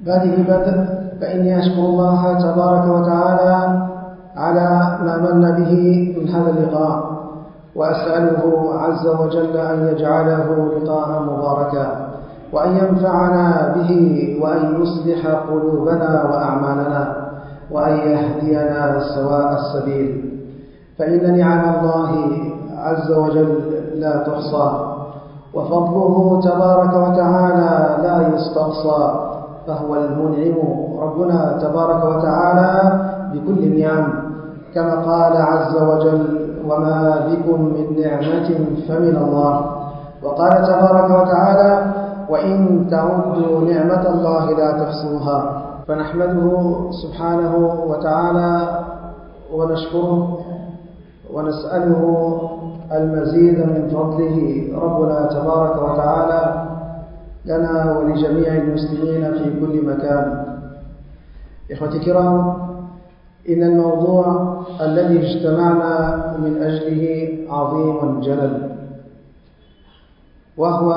بهذه البدء فإني أشكر الله تبارك وتعالى على ما من به من هذا اللقاء وأسأله عز وجل أن يجعله لقاء مباركا وأن ينفعنا به وأن يصلح قلوبنا وأعمالنا وأن يهدينا سواء السبيل. فإن نعم الله عز وجل لا تحصى وفضله تبارك وتعالى لا يستقصى فهو المنعم ربنا تبارك وتعالى بكل النعم كما قال عز وجل وما بكم من نعمة فمن الله. وقال تبارك وتعالى وإن تعدوا نعمة الله لا تحصوها. فنحمده سبحانه وتعالى ونشكره ونسأله المزيد من فضله ربنا تبارك وتعالى لنا ولجميع المسلمين في كل مكان. إخوتي الكرام إن الموضوع الذي اجتمعنا من أجله عظيم جلل وهو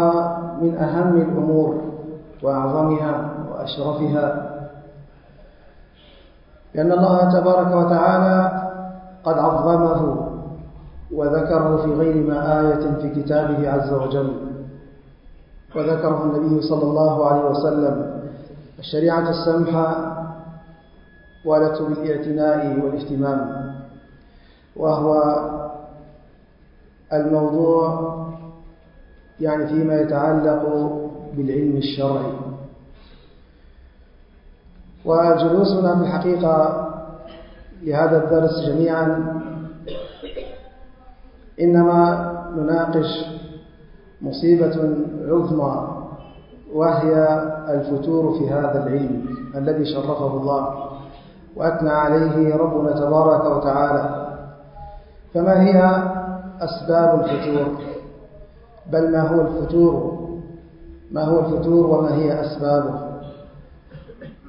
من أهم الأمور وأعظمها وأشرفها. لأن الله تبارك وتعالى قد عظمه وذكره في غير ما آية في كتابه عز وجل. وذكره النبي صلى الله عليه وسلم. الشريعة السمحة والت بالاعتناء والاهتمام وهو الموضوع يعني فيما يتعلق بالعلم الشرعي. وجلوسنا في الحقيقة لهذا الدرس جميعا إنما نناقش مصيبة عظمى وهي الفتور في هذا العلم الذي شرفه الله وأثنى عليه ربنا تبارك وتعالى. فما هي أسباب الفتور؟ بل ما هو الفتور؟ ما هو الفتور وما هي أسبابه؟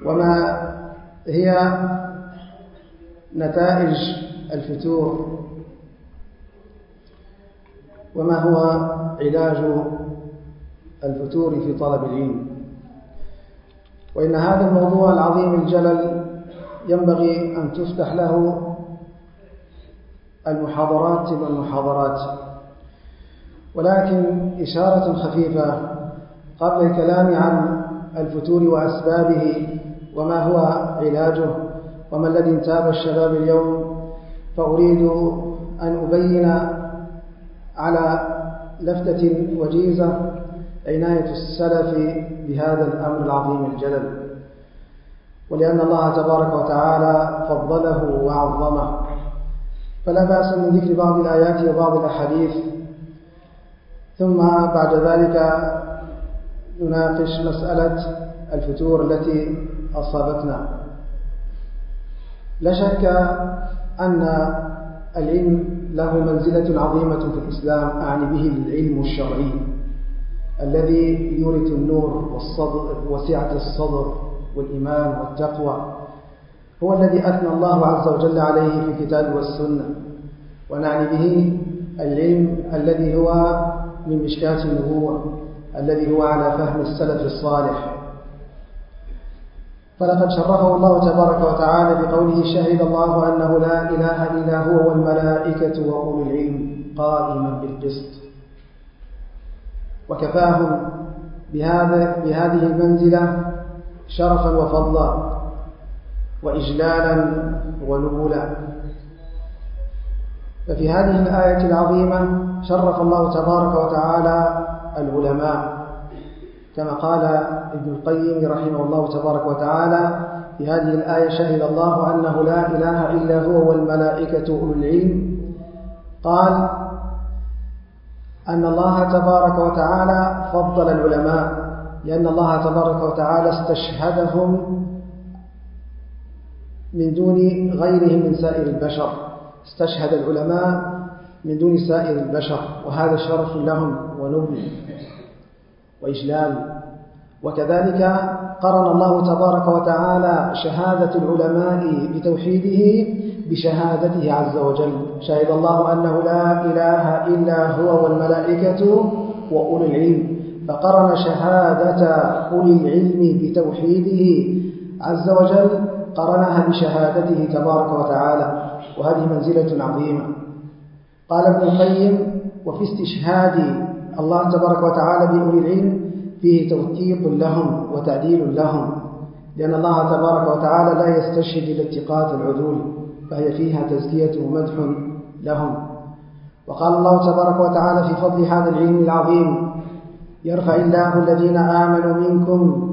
وما هي نتائج الفتور؟ وما هو علاج الفتور في طلب العلم. وإن هذا الموضوع العظيم الجلل ينبغي أن تفتح له المحاضرات والمحاضرات. ولكن إشارة خفيفة قبل الكلام عن الفتور وأسبابه وما هو علاجه وما الذي انتاب الشباب اليوم فأريد أن أبين على لفتة وجيزة عناية السلف بهذا الأمر العظيم الجلل. ولأن الله تبارك وتعالى فضله وعظمه. فلا بأس من ذكر بعض الآيات وبعض الأحاديث. ثم بعد ذلك نناقش مسألة الفتور التي أصابتنا. لا شك أن العلم له منزلة عظيمة في الإسلام أعني به العلم الشرعي الذي يورث النور والصدر وسعة الصدر والإيمان والتقوى. هو الذي أثنى الله عز وجل عليه في الكتاب والسنة. ونعني به العلم الذي هو من مشكاة النبوة الذي هو على فهم السلف الصالح. فلقد شرفه الله تبارك وتعالى بقوله شهد الله أنه لا إله إلا هو والملائكة وأولو العلم قائما بالقسط. وكفاهم بهذا بهذه المنزلة شرفا وفضلا وإجلالا ونبولا ففي هذه الآية العظيمة شرف الله تبارك وتعالى العلماء. كما قال ابن القيم رحمه الله تبارك وتعالى في هذه الآية شهد الله أنه لا إله إلا هو والملائكة أولو العلم. قال أن الله تبارك وتعالى فضل العلماء لأن الله تبارك وتعالى استشهدهم من دون غيرهم من سائر البشر. استشهد العلماء من دون سائر البشر وهذا شرف لهم ونبل وإجلال. وكذلك قرن الله تبارك وتعالى شهادة العلماء بتوحيده بشهادته عز وجل. شهد الله أنه لا إله إلا هو والملائكة وأولي العلم. فقرن شهادة أولي العلم بتوحيده عز وجل قرنها بشهادته تبارك وتعالى. وهذه منزلة عظيمة. قال ابن القيم وفي استشهاد الله تبارك وتعالى بأولي العلم فيه توثيق لهم وتعديل لهم لأن الله تبارك وتعالى لا يستشهد إلا اتقاء العذول فهي فيها تزكية ومدح لهم. وقال الله تبارك وتعالى في فضل هذا العلم العظيم يرفع الله الذين آمنوا منكم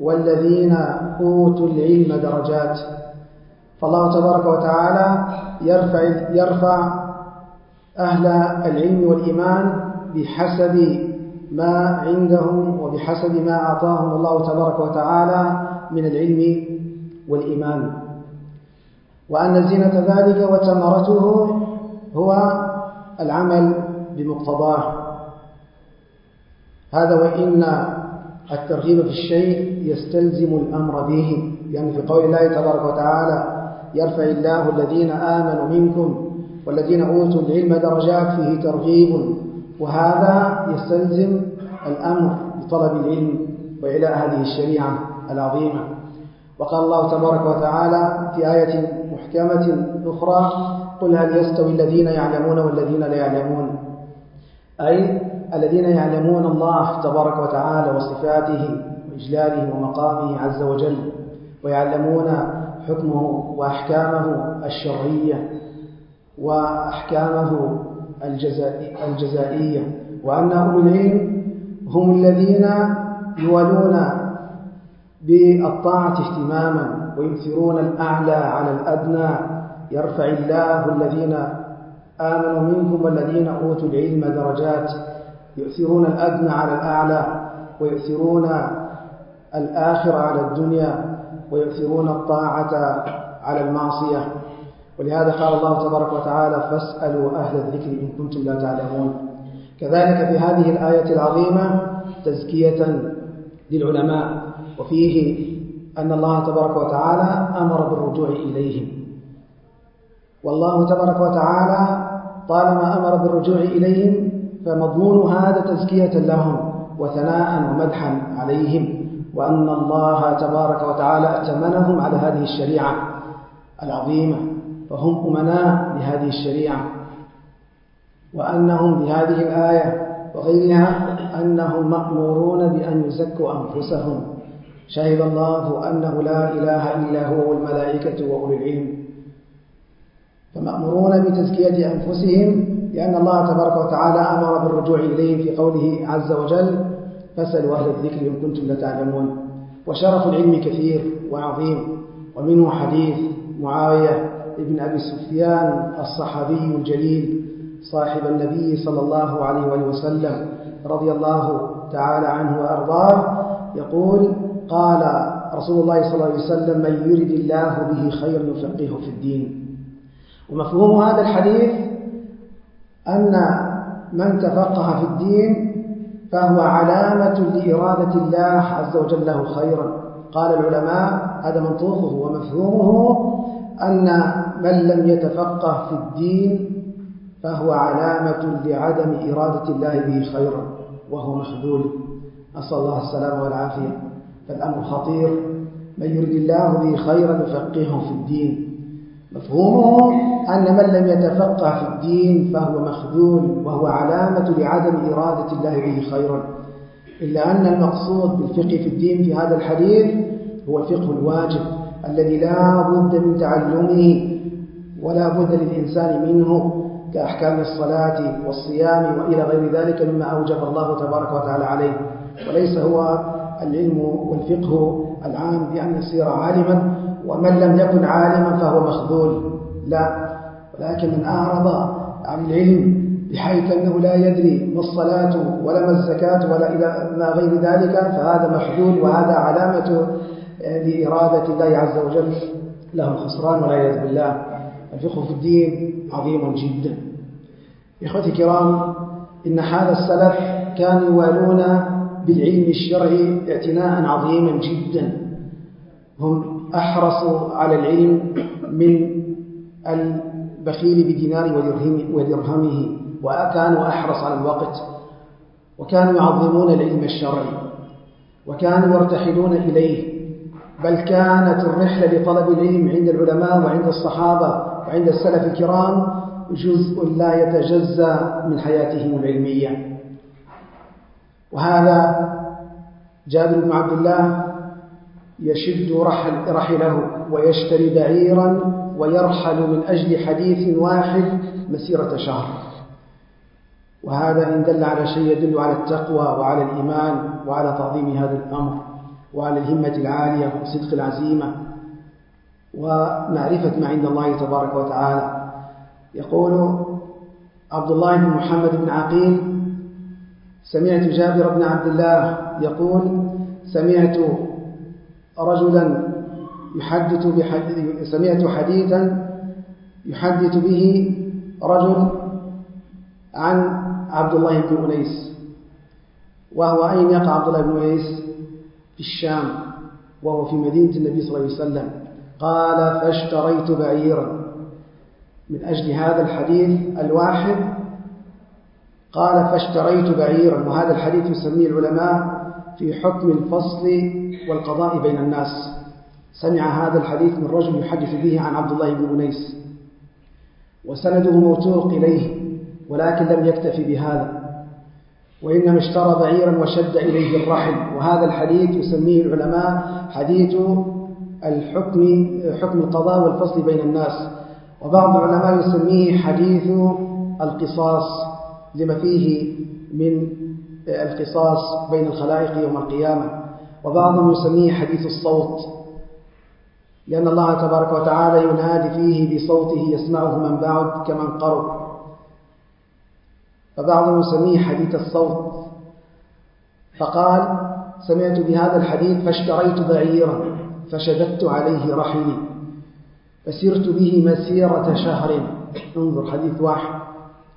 والذين أوتوا العلم درجات. فالله تبارك وتعالى يرفع, يرفع أهل العلم والإيمان بحسب ما عندهم وبحسب ما أعطاهم الله تبارك وتعالى من العلم والإيمان. وأن زينة ذلك وثمرته هو العمل بمقتضاه. هذا وإن الترغيب في الشيء يستلزم الأمر به يعني في قول الله تبارك وتعالى يرفع الله الذين آمنوا منكم والذين أوتوا العلم درجات فيه ترغيب. وهذا يستلزم الأمر بطلب العلم وإعلاء هذه الشريعة العظيمة. وقال الله تبارك وتعالى في آية محكمة أخرى قل هل يستوي الذين يعلمون والذين لا يعلمون؟ أي الذين يعلمون الله تبارك وتعالى وصفاته وإجلاله ومقامه عز وجل ويعلمون حكمه وأحكامه الشرعية وأحكامه الجزائية وأن أولو العلم هم الذين يولون بالطاعة اهتماما ويؤثرون الأعلى على الأدنى. يرفع الله الذين آمنوا منكم والذين أوتوا العلم درجات. يؤثرون الأدنى على الأعلى ويؤثرون الآخرة على الدنيا ويؤثرون الطاعة على المعصية. ولهذا قال الله تبارك وتعالى فاسألوا أهل الذكر إن كنتم لا تعلمون. كذلك في هذه الآية العظيمة تزكية للعلماء وفيه أن الله تبارك وتعالى أمر بالرجوع إليهم. والله تبارك وتعالى طالما أمر بالرجوع إليهم فمضمون هذا تزكية لهم وثناء ومدحا عليهم وأن الله تبارك وتعالى ائتمنهم على هذه الشريعة العظيمة. فهم أمناء لهذه الشريعة وأنهم بهذه الآية وغيرها أنهم مأمورون بأن يزكوا أنفسهم. شهد الله أنه لا إله إلا هو والملائكة وأولي العلم. فمأمورون بتزكية أنفسهم لأن الله تبارك وتعالى أمر بالرجوع إليهم في قوله عز وجل فاسألوا أهل الذكر إن كنتم لا تعلمون وشرف العلم كثير وعظيم ومنه حديث معاوية ابن أبي سفيان الصحابي الجليل صاحب النبي صلى الله عليه وسلم رضي الله تعالى عنه وأرضاه يقول قال رسول الله صلى الله عليه وسلم من يرد الله به خيرا يفقهه في الدين. ومفهوم هذا الحديث أن من تفقه في الدين فهو علامة لإرادة الله عز وجل له خيرا. قال العلماء هذا منطوقه ومفهومه أن من لم يتفقه في الدين فهو علامة لعدم إرادة الله به خيرا وهو مخذول أسأل الله السلامة والعافية. فالأمر خطير. من يريد الله به خيرا يفقهه في الدين. مفهومه أن من لم يتفقه في الدين فهو مخذول وهو علامة لعدم إرادة الله به خيرا. إلا أن المقصود بالفقه في الدين في هذا الحديث هو الفقه الواجب. الذي لا بد من تعلمه ولا بد للإنسان منه كأحكام الصلاة والصيام وإلى غير ذلك مما أوجب الله تبارك وتعالى عليه. وليس هو العلم والفقه العام بأن يصير عالما ومن لم يكن عالما فهو مخذول. لا ولكن من أعرض عن العلم بحيث أنه لا يدري ما الصلاة ولا ما الزكاة ولا إلى ما غير ذلك فهذا مخذول وهذا علامة لإرادة الله عز وجل له الخسران والعياذ بالله. الفقه في الدين عظيم جدا. إخوتي الكرام إن حال السلف كانوا يوالون بالعلم الشرعي اعتناء عظيما جدا. هم أحرصوا على العلم من البخيل بدينار ودرهمه وكانوا أحرص على الوقت. وكانوا يعظمون العلم الشرعي وكانوا يرتحلون إليه. بل كانت الرحلة لطلب العلم عند العلماء وعند الصحابة وعند السلف الكرام جزء لا يتجزأ من حياتهم العلمية. وهذا جابر بن عبد الله يشد رحل رحله ويشتري بعيرا ويرحل من أجل حديث واحد مسيرة شهر. وهذا إن دل على شيء يدل على التقوى وعلى الإيمان وعلى تعظيم هذا الأمر. وعلى الهمة العالية وصدق العزيمة ومعرفة ما عند الله تبارك وتعالى. يقول عبد الله بن محمد بن عقيل سمعت جابر بن عبد الله يقول سمعت رجلا يحدث بحديث سمعت حديثا يحدث به رجل عن عبد الله بن أنيس وهو أين يقع عبد الله بن أنيس؟ الشام وهو في مدينة النبي صلى الله عليه وسلم. قال فاشتريت بعيرا. من أجل هذا الحديث الواحد قال فاشتريت بعيرا. وهذا الحديث يسميه العلماء في حكم الفصل والقضاء بين الناس. سمع هذا الحديث من رجل يحدث به عن عبد الله بن أنيس وسنده موثوق إليه ولكن لم يكتفي بهذا. وإنما اشترى بعيرا وشد إليه الرحل وهذا الحديث يسميه العلماء حديث الحكم حكم القضاء والفصل بين الناس. وبعض العلماء يسميه حديث القصاص لما فيه من القصاص بين الخلائق يوم القيامة. وبعضهم يسميه حديث الصوت لأن الله تبارك وتعالى ينادي فيه بصوته يسمعه من بعد كمن قرب فبعضهم يسميه حديث الصوت. فقال سمعت بهذا الحديث فاشتريت بعيرا فشددت عليه رحلي فسرت به مسيرة شهر. انظر حديث واحد.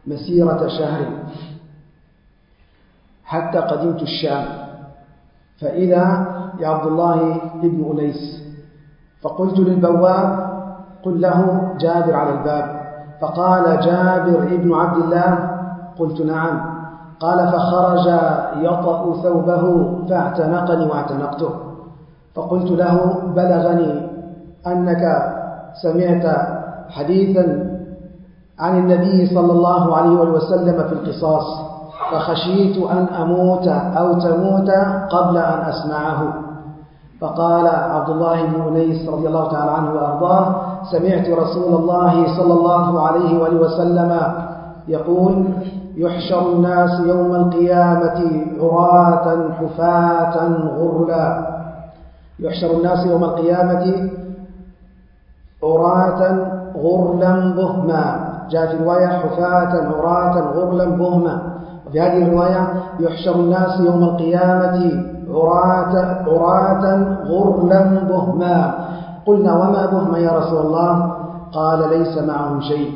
مسيرة شهر. حتى قدمت الشام. فإذا يا عبد الله ابن أنيس فقلت للبواب قل له جابر على الباب. فقال جابر ابن عبد الله قلت نعم. قال فخرج يطأ ثوبه فاعتنقني واعتنقته. فقلت له بلغني أنك سمعت حديثا عن النبي صلى الله عليه وسلم في القصاص فخشيت أن أموت أو تموت قبل أن أسمعه. فقال عبد الله بن أنيس رضي الله تعالى عنه وأرضاه سمعت رسول الله صلى الله عليه وسلم يقول يحشر الناس يوم القيامة عراة حفاة غرلا. يحشر الناس يوم القيامة عراة غرلا بهما. جاء في رواية حفاة عراة غرلا بهما. وفي هذه الرواية يحشر الناس يوم القيامة عراة, عراة غرلا بهما. قلنا وما بهما يا رسول الله؟ قال ليس معهم شيء.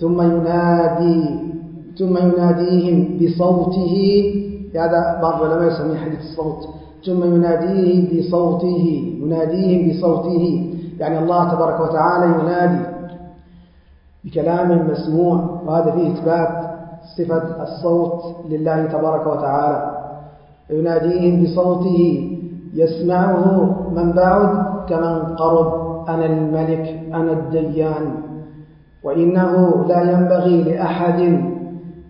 ثم ينادي ثم يناديهم بصوته هذا بعض العلماء يسميه حديث الصوت ثم يناديهم بصوته يناديهم بصوته يعني الله تبارك وتعالى ينادي بكلام مسموع وهذا فيه إثبات صفة الصوت لله تبارك وتعالى. يناديهم بصوته يسمعه من بعد كمن قرب أنا الملك أنا الديان وإنه لا ينبغي لأحد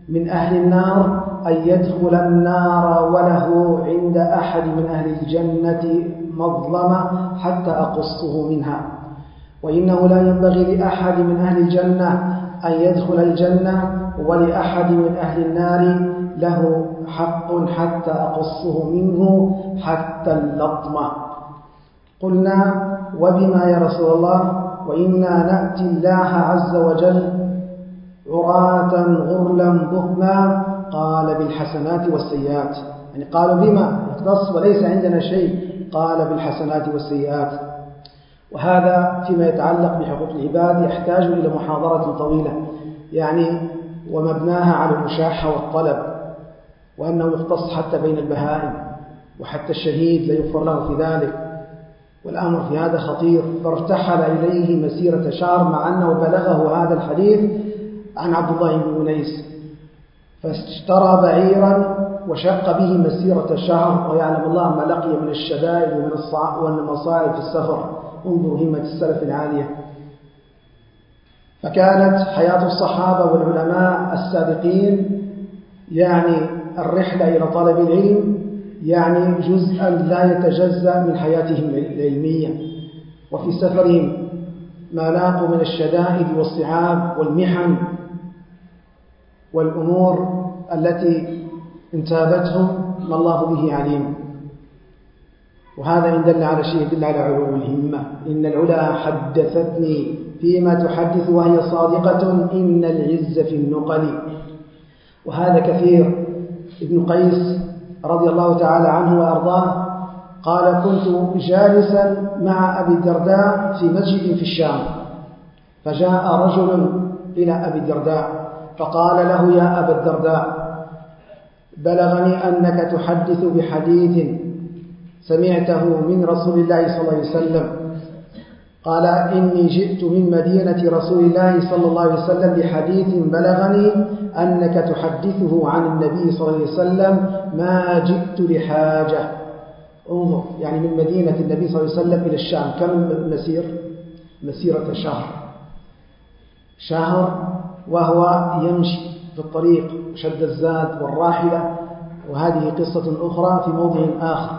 من أهل النار أن يدخل النار وله عند أحد من أهل الجنة مظلمة حتى أقصه منها. وإنه لا ينبغي لأحد من أهل الجنة أن يدخل الجنة ولأحد من أهل النار له حق حتى أقصه منه حتى اللطمة قلنا وبما يا رسول الله؟ وإنا نأتي الله عز وجل عراة غرلا بهما قال بالحسنات والسيئات. يعني قالوا بما؟ يختص وليس عندنا شيء. قال بالحسنات والسيئات. وهذا فيما يتعلق بحقوق العباد يحتاج إلى محاضرة طويلة. يعني ومبناها على المشاحة والطلب وأنه يختص حتى بين البهائم وحتى الشهيد لا يغفر له في ذلك. والأمر في هذا خطير فارتحل إليه مسيرة شهر مع أنه بلغه هذا الحديث عن عبد الله بن أنيس فاشترى بعيرا وشق به مسيرة شهر ويعلم الله ما لقي من الشدائد ومن والمصائب في السفر. انظر همة السلف العالية. فكانت حياة الصحابة والعلماء السابقين يعني الرحلة إلى طلب العلم يعني جزءا لا يتجزأ من حياتهم العلمية. وفي سفرهم ما لاقوا من الشدائد والصعاب والمحن والأمور التي انتابتهم ما الله به عليم. وهذا إن دل على شيء يدل على علو الهمة. إن العلا حدثتني فيما تحدث وهي صادقة إن العز في النقل. وهذا كثير. ابن قيس رضي الله تعالى عنه وأرضاه قال كنت جالسا مع أبي الدرداء في مسجد في الشام. فجاء رجل إلى أبي الدرداء فقال له يا أبا الدرداء بلغني أنك تحدث بحديث سمعته من رسول الله صلى الله عليه وسلم. قال إني جئت من مدينة رسول الله صلى الله عليه وسلم بحديث بلغني أنك تحدثه عن النبي صلى الله عليه وسلم ما جئت لحاجة. انظر يعني من مدينة النبي صلى الله عليه وسلم إلى الشام. كم مسير؟ مسيرة شهر. شهر وهو يمشي في الطريق شد الزاد والراحلة. وهذه قصة أخرى في موضع آخر.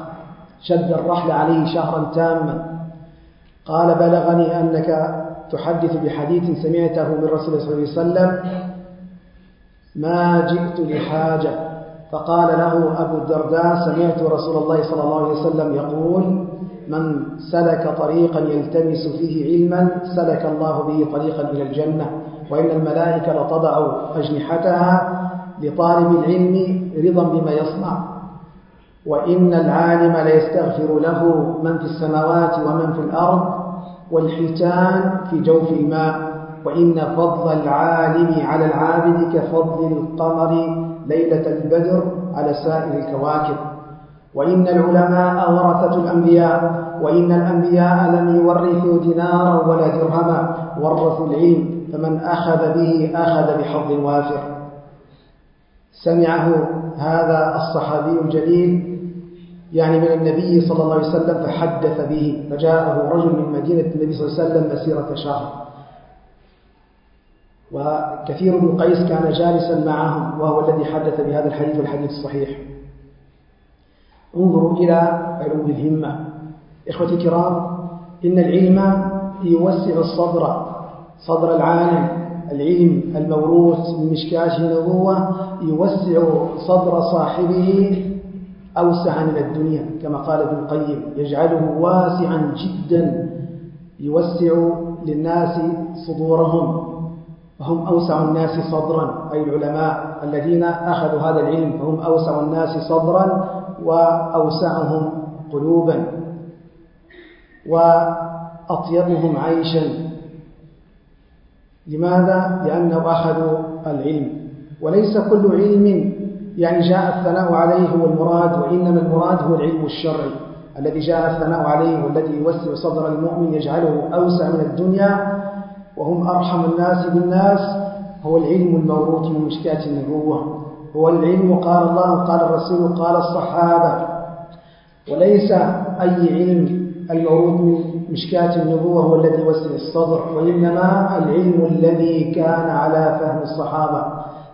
شد الرحل عليه شهرا تاما. قال بلغني أنك تحدث بحديث سمعته من رسول الله صلى الله عليه وسلم. ما جئت لحاجة. فقال له أبو الدرداء سمعت رسول الله صلى الله عليه وسلم يقول من سلك طريقا يلتمس فيه علما سلك الله به طريقا إلى الجنة. وإن الملائكة لتضع أجنحتها لطالب العلم رضا بما يصنع. وإن العالم ليستغفر له من في السماوات ومن في الأرض والحيتان في جوف الماء. وإن فضل العالم على العابد كفضل القمر ليلة البدر على سائر الكواكب. وإن العلماء ورثة الأنبياء وإن الأنبياء لم يورثوا دينارا ولا درهما. ورثوا العلم فمن أخذ به أخذ بحظ وافر. سمعه هذا الصحابي الجليل يعني من النبي صلى الله عليه وسلم فحدث به فجاءه رجل من مدينة النبي صلى الله عليه وسلم مسيرة شهر. وكثير بن قيس كان جالسا معهم وهو الذي حدث بهذا الحديث والحديث الصحيح. انظروا إلى علو الهمة. إخوتي الكرام إن العلم يوسع الصدر صدر العالم العلم الموروث من مشكاة النبوة يوسع صدر صاحبه أوسع من الدنيا كما قال ابن القيم يجعله واسعا جدا يوسع للناس صدورهم فهم أوسع الناس صدرا أي العلماء الذين أخذوا هذا العلم فهم أوسع الناس صدرا وأوسعهم قلوبا. وأطيبهم عيشا. لماذا؟ لأنه أخذوا العلم. وليس كل علم يعني جاء الثناء عليه هو المراد وإنما المراد هو العلم الشرعي الذي جاء الثناء عليه والذي يوسع صدر المؤمن يجعله أوسع من الدنيا وهم أرحم الناس بالناس. هو العلم الموروث من مشكاة النبوة. هو العلم قال الله قال الرسول قال الصحابة. وليس أي علم الموروث من مشكاة النبوة هو الذي يوسع الصدر وإنما العلم الذي كان على فهم الصحابة.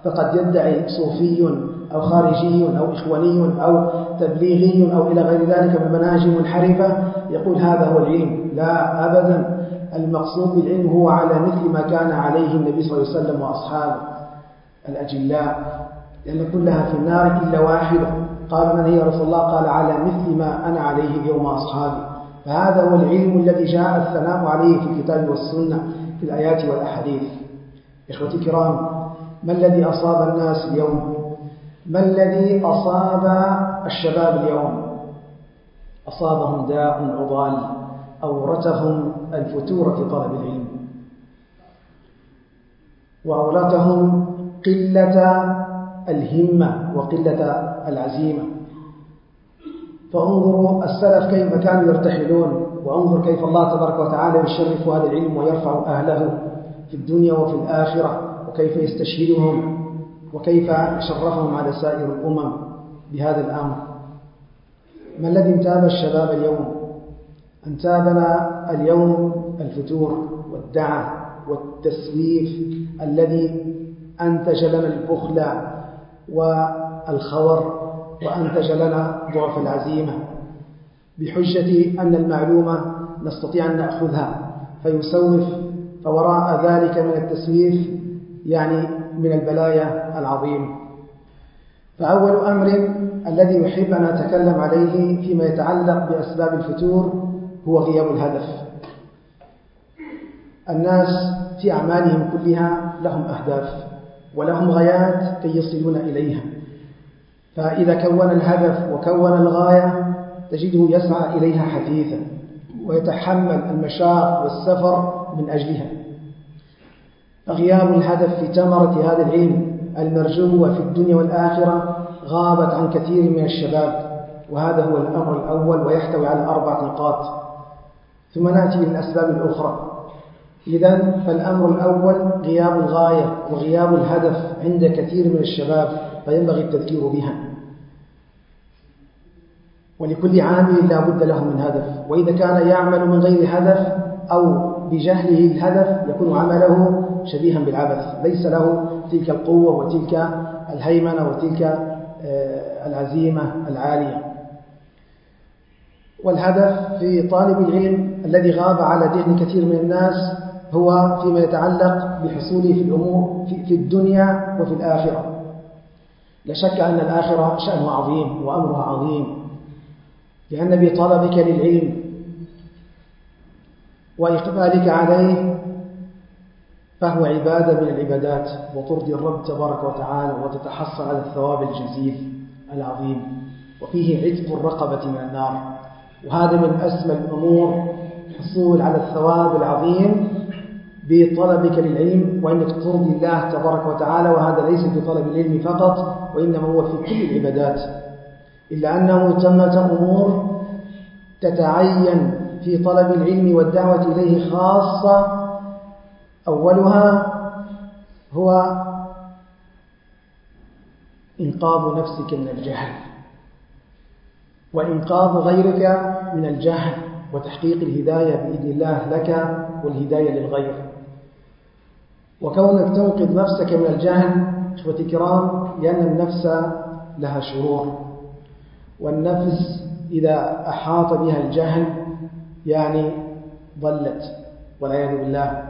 فقد يدعي صوفي أو خارجي أو إخواني أو تبليغي أو إلى غير ذلك من مناهج منحرفة يقول هذا هو العلم. لا أبدا. المقصود بالعلم هو على مثل ما كان عليه النبي صلى الله عليه وسلم وأصحابه الأجلاء لأن كلها في النار إلا واحدة. قال من هي؟ رسول الله قال على مثل ما أنا عليه اليوم أصحابي فهذا هو العلم الذي جاء الثناء عليه في الكتاب والسنة في الآيات والأحاديث. إخوتي الكرام ما الذي أصاب الناس اليوم؟ ما الذي أصاب الشباب اليوم؟ أصابهم داء عضال أورثهم الفتور في طلب العلم. وأورثهم قلة الهمة وقلة العزيمة. فانظروا السلف كيف كانوا يرتحلون وانظر كيف الله تبارك وتعالى يشرف هذا العلم ويرفع أهله في الدنيا وفي الآخرة وكيف يستشهدهم وكيف شرفهم على سائر الأمم بهذا الأمر. ما الذي انتاب الشباب اليوم؟ انتابنا اليوم الفتور والدعة والتسويف الذي أنتج لنا البخل والخور وأنتج لنا ضعف العزيمة بحجة أن المعلومة نستطيع أن نأخذها فيسوف فوراء ذلك من التسويف يعني من البلايا العظيم. فأول أمر الذي يحب أن أتكلم عليه فيما يتعلق بأسباب الفتور هو غياب الهدف. الناس في أعمالهم كلها لهم أهداف ولهم غايات كي يصلون إليها. فإذا كون الهدف وكون الغاية تجده يسعى إليها حثيثا ويتحمل المشاق والسفر من أجلها. فغياب الهدف في ثمرة هذا العلم المرجو في الدنيا والآخرة غابت عن كثير من الشباب وهذا هو الأمر الأول ويحتوي على أربع نقاط. ثم نأتي للأسباب الأخرى. إذا فالأمر الأول غياب الغاية وغياب الهدف عند كثير من الشباب. فينبغي التذكير بها. ولكل عامل لا بد له من هدف. وإذا كان يعمل من غير هدف أو بجهله الهدف يكون عمله شبيها بالعبث. ليس له تلك القوة وتلك الهيمنة وتلك آه، العزيمة العالية. والهدف في طالب العلم الذي غاب على ذهن كثير من الناس هو فيما يتعلق بحصوله في الأمور في الدنيا وفي الآخرة. لا شك أن الآخرة شأنه عظيم وأمرها عظيم لأن بطلبك للعلم وإقبالك عليه فهو عبادة من العبادات وترضي الرب تبارك وتعالى وتتحصل على الثواب الجزيل العظيم وفيه عتق الرقبة من النار. وهذا من أسمى الأمور الحصول على الثواب العظيم بطلبك للعلم وأنك ترضي الله تبارك وتعالى وهذا ليس في طلب العلم فقط وإنما هو في كل العبادات. إلا أنه ثمة أمور تتعين في طلب العلم والدعوة إليه خاصة. أولها هو إنقاذ نفسك من الجهل وإنقاذ غيرك من الجهل وتحقيق الهداية بإذن الله لك والهداية للغير. وكونك تنقذ نفسك من الجهل إخوتي الكرام لأن النفس لها شرور. والنفس إذا أحاط بها الجهل يعني ضلت والعياذ بالله.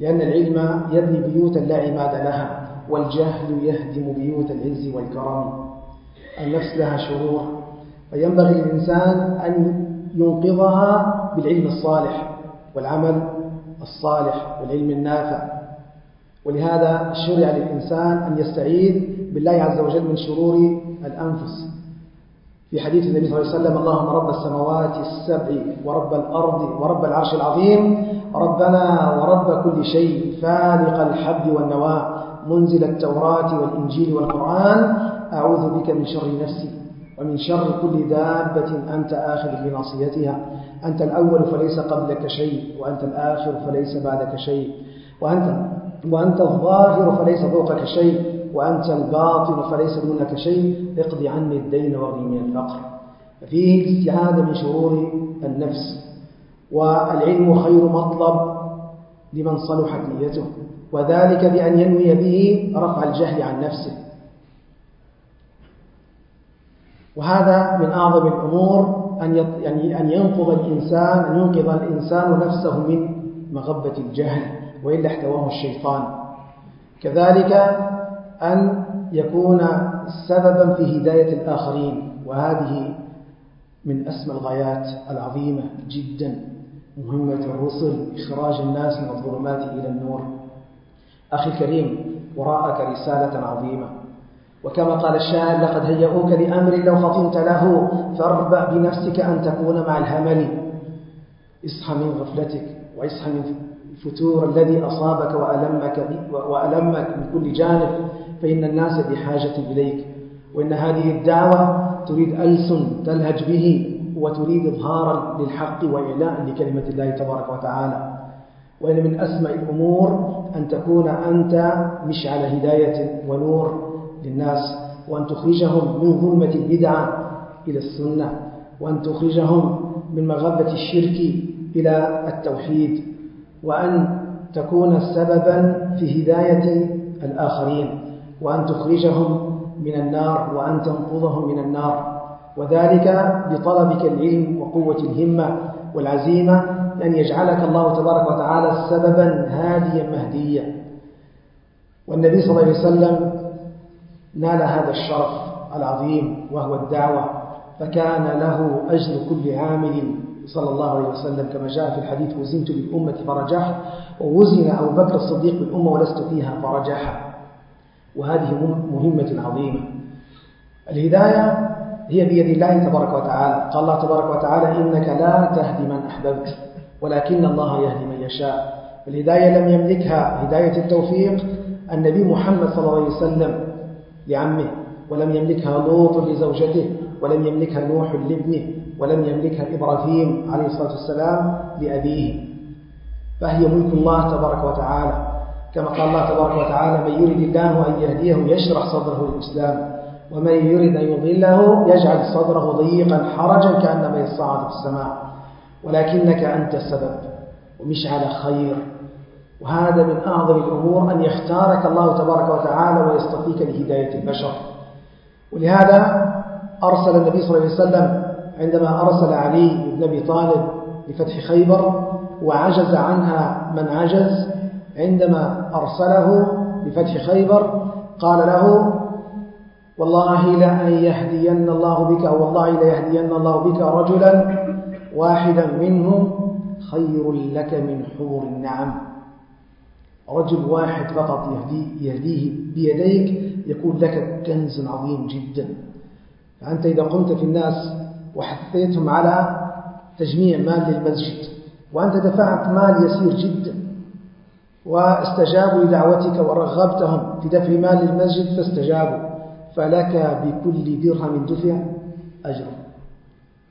لأن العلم يبني بيوتا لا عماد لها والجهل يهدم بيوت العز والكرم. النفس لها شرور. فينبغي للإنسان أن ينقذها بالعلم الصالح والعمل الصالح والعلم النافع. ولهذا شرع للإنسان أن يستعيذ بالله عز وجل من شرور الأنفس. في حديث النبي صلى الله عليه وسلم اللهم رب السماوات السبع ورب الأرض ورب العرش العظيم ربنا ورب كل شيء فالق الحب والنوى منزل التوراة والإنجيل والقرآن أعوذ بك من شر نفسي ومن شر كل دابة أنت آخذ بناصيتها. أنت الأول فليس قبلك شيء وأنت الآخر فليس بعدك شيء. وأنت, وأنت الظاهر فليس فوقك شيء وأنت الباطن فليس دونك شيء. اقضي عني الدين واغني من الفقر. ففيه الاستعاذة من شرور النفس والعلم خير مطلب لمن صلحت نيته وذلك بأن ينوي به رفع الجهل عن نفسه. وهذا من أعظم الأمور أن يعني أن ينقذ الإنسان أن ينقذ الإنسان نفسه من مغبة الجهل. وإلا احتواه الشيطان. كذلك أن يكون سببا في هداية الآخرين وهذه من أسمى الغايات العظيمة جدا مهمة الرسل إخراج الناس من الظلمات إلى النور. أخي الكريم وراءك رسالة عظيمة. وكما قال الشاعر لقد هيئوك لأمر لو فطنت له فاربع بنفسك أن تكون مع الهمل. اصحى من غفلتك وإصحى من الفتور الذي أصابك وألمك, وألمك من كل جانب فإن الناس بحاجة إليك. وإن هذه الدعوة تريد ألسن تلهج به وتريد إظهارا للحق وإعلاء لكلمة الله تبارك وتعالى. وإن من أسمى الأمور أن تكون أنت مشعل هداية ونور للناس وأن تخرجهم من ظلمة البدعة إلى السنة وأن تخرجهم من مغبة الشرك إلى التوحيد. وأن تكون سببا في هداية الآخرين وأن تخرجهم من النار وأن تنقذهم من النار. وذلك بطلبك العلم وقوة الهمة والعزيمة أن يجعلك الله تبارك وتعالى سببا هاديا مهديا والنبي صلى الله عليه وسلم نال هذا الشرف العظيم وهو الدعوة فكان له أجر كل عامل صلى الله عليه وسلم كما جاء في الحديث وزنت بالأمة فرجح ووزن أبو بكر الصديق بالأمة ولست فيها فرجح وهذه مهمة عظيمة. الهداية هي بيد الله تبارك وتعالى. قال الله تبارك وتعالى إنك لا تهدي من أحببت ولكن الله يهدي من يشاء. الهداية لم يملكها هداية التوفيق النبي محمد صلى الله عليه وسلم لعمه ولم يملكها لوط لزوجته. ولم يملكها نوح لابنه ولم يملكها إبراهيم عليه الصلاة والسلام لأبيه. فهي ملك الله تبارك وتعالى. كما قال الله تبارك وتعالى من يريد الله أن يهديه يشرح صدره للإسلام ومن يريد أن يضله يجعل صدره ضيقا حرجا كأنما يصعد في السماء. ولكنك أنت السبب ومش على خير. وهذا من أعظم الأمور أن يختارك الله تبارك وتعالى ويصطفيك لهداية البشر. ولهذا أرسل النبي صلى الله عليه وسلم عندما أرسل علي بن أبي طالب لفتح خيبر وعجز عنها من عجز عندما أرسله لفتح خيبر قال له والله لأن يهدين الله بك والله ليهدين الله بك رجلا واحدا منهم خير لك من حور النعم. رجل واحد فقط يهدي يهديه بيديك يكون لك كنز عظيم جدا. فأنت إذا قمت في الناس وحثيتهم على تجميع مال للمسجد وأنت دفعت مال يسير جدا واستجابوا لدعوتك ورغبتهم في دفع مال للمسجد فاستجابوا فلك بكل درهم دفع أجر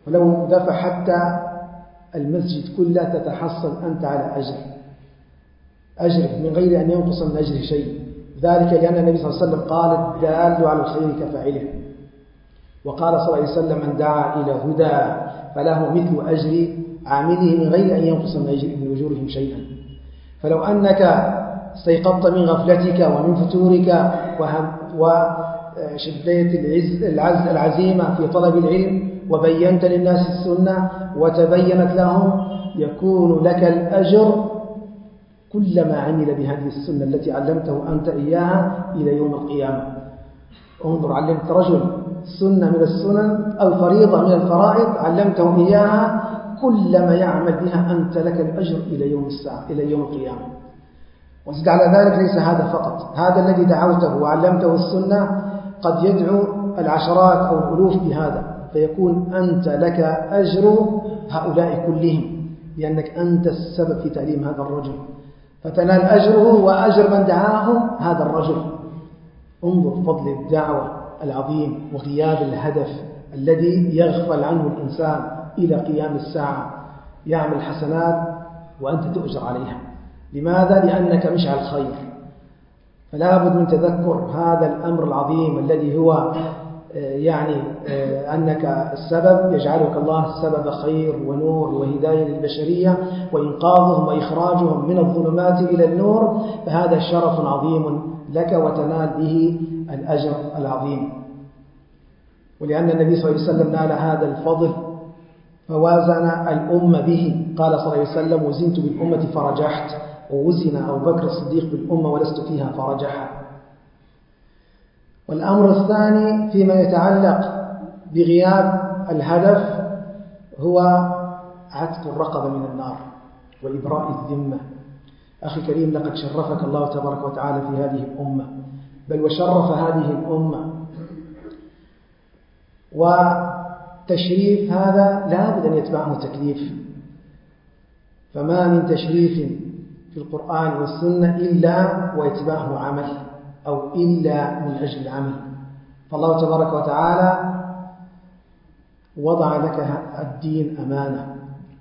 ولو دفع حتى المسجد كله تتحصل أنت على أجر. أجر من غير أن ينقص من أجر شيء. ذلك لأن النبي صلى الله عليه وسلم قال الدال على الخير كفاعله. وقال صلى الله عليه وسلم من دعا إلى هدى فله مثل أجر عامله من غير أن ينقص من, أجورهم شيئا. فلو أنك استيقظت من غفلتك ومن فتورك وشديت العز العزيمة في طلب العلم وبينت للناس السنة وتبينت لهم يكون لك الأجر كلما عمل بهذه السنة التي علمته أنت إياها إلى يوم القيامة. انظر علمت رجل سنة من السنن أو فريضة من الفرائض علمته إياها كلما يعمل بها أنت لك الأجر إلى يوم الساعة إلى يوم القيامة. وزد على ذلك ليس هذا فقط. هذا الذي دعوته وعلمته السنة قد يدعو العشرات أو الألوف بهذا فيكون أنت لك أجر هؤلاء كلهم لأنك أنت السبب في تعليم هذا الرجل. فتنال أجره وأجر من دعاهم هذا الرجل. انظر فضل الدعوة. العظيم وغياب الهدف الذي يغفل عنه الإنسان إلى قيام الساعة. يعمل حسنات وأنت تؤجر عليها. لماذا؟ لأنك مش على الخير. فلا بد من تذكر هذا الأمر العظيم الذي هو يعني أنك السبب يجعلك الله سبب خير ونور وهداية للبشرية وإنقاذهم وإخراجهم من الظلمات إلى النور. فهذا شرف عظيم لك وتنال به الأجر العظيم. ولأن النبي صلى الله عليه وسلم نال هذا الفضل فوازن الأمة به. قال صلى الله عليه وسلم وزنت بالأمة فرجحت ووزن أبو بكر الصديق بالأمة ولست فيها فرجحت والأمر الثاني فيما يتعلق بغياب الهدف هو عتق الرقبة من النار وإبراء الذمة. أخي الكريم لقد شرفك الله تبارك وتعالى في هذه الأمة. بل وشرف هذه الأمة. وتشريف هذا لا بد أن يتبعه تكليف. فما من تشريف في القرآن والسنة إلا ويتبعه عمل أو إلا من أجل العمل. فالله تبارك وتعالى وضع لك الدين أمانة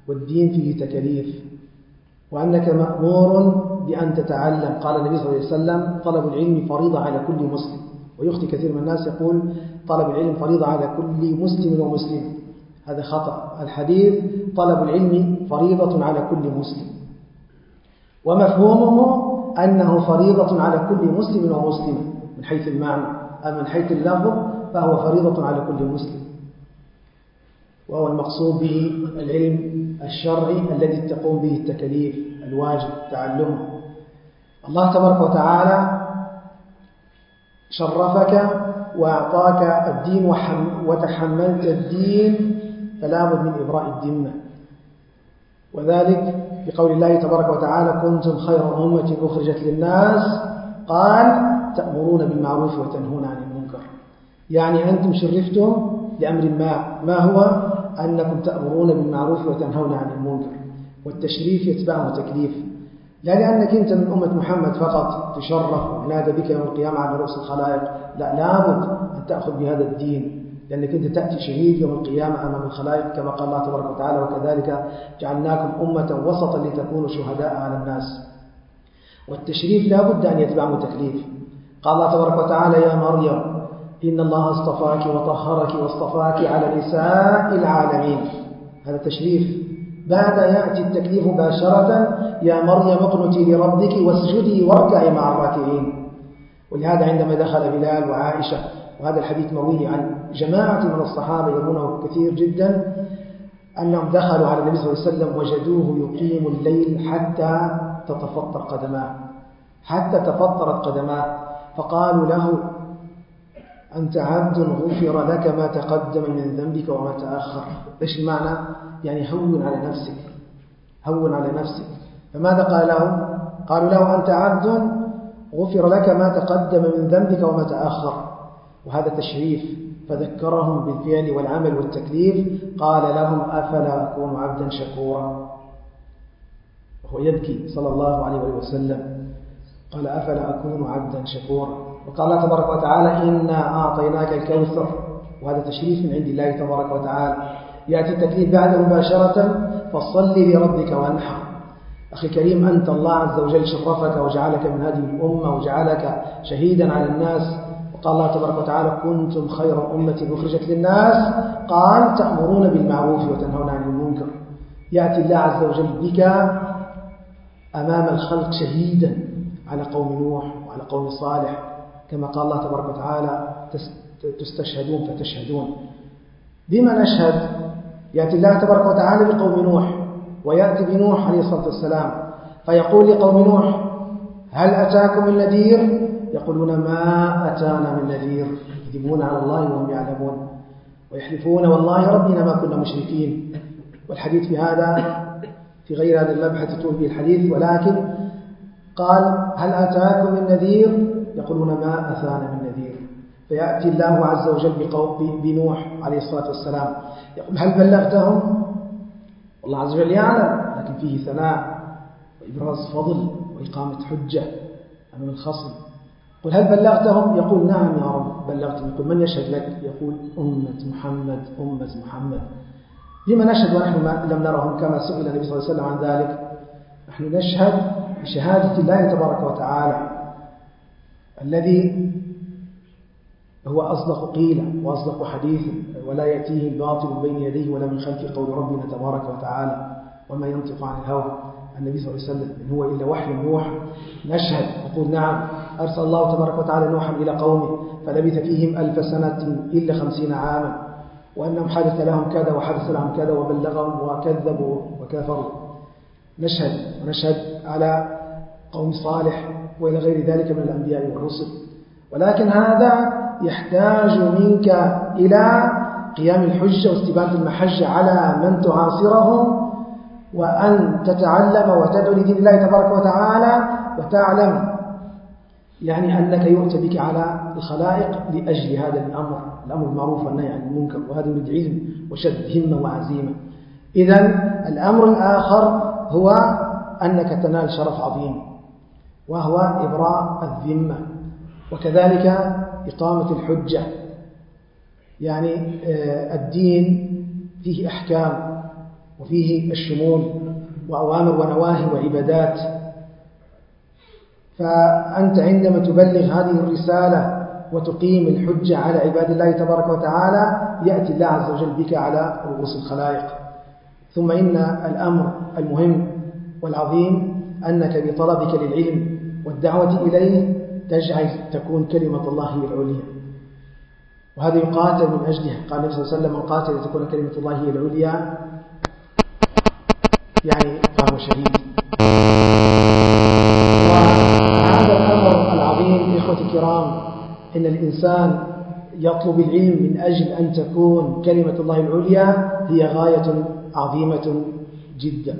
والدين فيه تكاليف وأنك مأمور بأن تتعلم. قال النبي صلى الله عليه وسلم طلب العلم فريضة على كل مسلم. ويخطي كثير من الناس يقول طلب العلم فريضة على كل مسلم ومسلم. هذا خطأ. الحديث طلب العلم فريضة على كل مسلم. ومفهومه أنه فريضة على كل مسلم ومسلمة من حيث المعنى. أما من حيث اللفظ فهو فريضة على كل مسلم. وهو المقصود به العلم الشرعي الذي تقوم به التكاليف الواجب تعلمه الله تبارك وتعالى شرفك وأعطاك الدين وتحملت الدين فلا بد من إبراء الذمة. وذلك بقول الله تبارك وتعالى كنتم خير أمة أخرجت للناس قال تأمرون بالمعروف وتنهون عن المنكر يعني أنتم شرفتم لأمر ما؟ ما هو؟ أنكم تأمرون بالمعروف وتنهون عن المنكر والتشريف يتبعه تكليف لا لأنك أنت من أمة محمد فقط تشرف وينادى بك يوم القيامة على رؤوس الخلائق. لا لابد أن تأخذ بهذا الدين لأنك أنت تأتي شهيد يوم القيامة أمام الخلائق كما قال الله تبارك وتعالى وكذلك جعلناكم أمة وسطا لتكونوا شهداء على الناس. والتشريف لا بد أن يتبعه تكليف قال الله تبارك وتعالى يا مريم إن الله اصطفاك وطهرك واصطفاك على نساء العالمين. هذا تشريف. بعد يأتي التكليف مباشرة يا مريم اقنتي لربك واسجدي واركعي مع الراكعين. ولهذا عندما دخل بلال وعائشة وهذا الحديث مروي عن جماعة من الصحابة يرونه كثير جدا أنهم دخلوا على النبي صلى الله عليه وسلم وجدوه يقيم الليل حتى تتفطر قدماه. حتى تفطرت قدماه. فقالوا له أنت عبد غفر لك ما تقدم من ذنبك وما تأخر. إيش المعنى؟ يعني هون على نفسك. هون على نفسك. فماذا قال لهم؟ قالوا له أنت عبد غفر لك ما تقدم من ذنبك وما تأخر. وهذا تشريف. فذكرهم بالفعل والعمل والتكليف. قال لهم أفلا أكون عبدا شكورا. وهو يبكي صلى الله عليه وسلم. قال أفلا أكون عبدا شكورا. وقال الله تبارك وتعالى إنا أعطيناك الكوثر. وهذا تشريف من عند الله تبارك وتعالى. يأتي التكليف بعد مباشرة. فصل لربك وانحر. أخي الكريم أنت الله عز وجل شرفك وجعلك من هذه الأمة وجعلك شهيدا على الناس. وقال الله تبارك وتعالى كنتم خير أمة أخرجت للناس. قال تأمرون بالمعروف وتنهون عن المنكر. يأتي الله عز وجل بك أمام الخلق شهيدا على قوم نوح وعلى قوم صالح. كما قال الله تبارك وتعالى تستشهدون فتشهدون. بما نشهد؟ يأتي الله تبارك وتعالى بقوم نوح ويأتي بنوح عليه الصلاة والسلام فيقول لقوم نوح هل أتاكم النذير يقولون ما أتانا من نذير. يكذبون على الله وهم يعلمون. ويحلفون والله ربنا ما كنا مشركين. والحديث في هذا في غير هذا المبحث يطول به الحديث ولكن قال هل أتاكم النذير يقولون ما أثانا من نذير. فيأتي الله عز وجل بنوح عليه الصلاة والسلام. يقول هل بلغتهم؟ والله عز وجل يعلم لكن فيه ثناء وإبراز فضل وإقامة حجة أمام الخصم. قل هل بلغتهم؟ يقول نعم يا رب بلغتهم. يقول من يشهد لك؟ يقول أمة محمد أمة محمد. لما نشهد ونحن لم نرهم كما سئل النبي صلى الله عليه وسلم عن ذلك نحن نشهد بشهادة الله تبارك وتعالى. الذي هو أصدق قيلا وأصدق حديثا ولا يأتيه الباطل من بين يديه ولا من خلف قول ربنا تبارك وتعالى وما ينطق عن الهوى. النبي صلى الله عليه وسلم إن هو إلا وحي نوح نشهد نقول نعم أرسل الله تبارك وتعالى نوحا إلى قومه فلبث فيهم ألف سنة إلا خمسين عاما وأنهم حدث لهم كذا وحدث لهم كذا وبلغهم وكذبوا وكفروا. نشهد ونشهد على قوم صالح وإلى غير ذلك من الأنبياء والرسل. ولكن هذا يحتاج منك إلى قيام الحجة واستبانة المحجة على من تعاصرهم وأن تتعلم وتدعو لدين الله تبارك وتعالى وتعلم يعني أنك يؤتى بك على الخلائق لأجل هذا الأمر. الأمر المعروف والنهي عن المنكر وهذا يريد علم وشد همة وعزيمة. إذا الأمر الآخر هو أنك تنال شرف عظيم. وهو إبراء الذمة وكذلك إقامة الحجة. يعني آه، الدين فيه أحكام وفيه الشمول وأوامر ونواهي وعبادات. فأنت عندما تبلغ هذه الرسالة وتقيم الحجة على عباد الله تبارك وتعالى يأتي الله عز وجل بك على رؤوس الخلائق. ثم إن الأمر المهم والعظيم أنك بطلبك للعلم والدعوة إليه تجعل تكون كلمة الله هي العليا. وهذا يقاتل من أجلها. قال النبي صلى الله عليه وسلم من قاتل لتكون كلمة الله هي العليا يعني فهو شهيد. وهذا الأمر العظيم إخوة الكرام إن الإنسان يطلب العلم من أجل أن تكون كلمة الله العليا هي غاية عظيمة جدا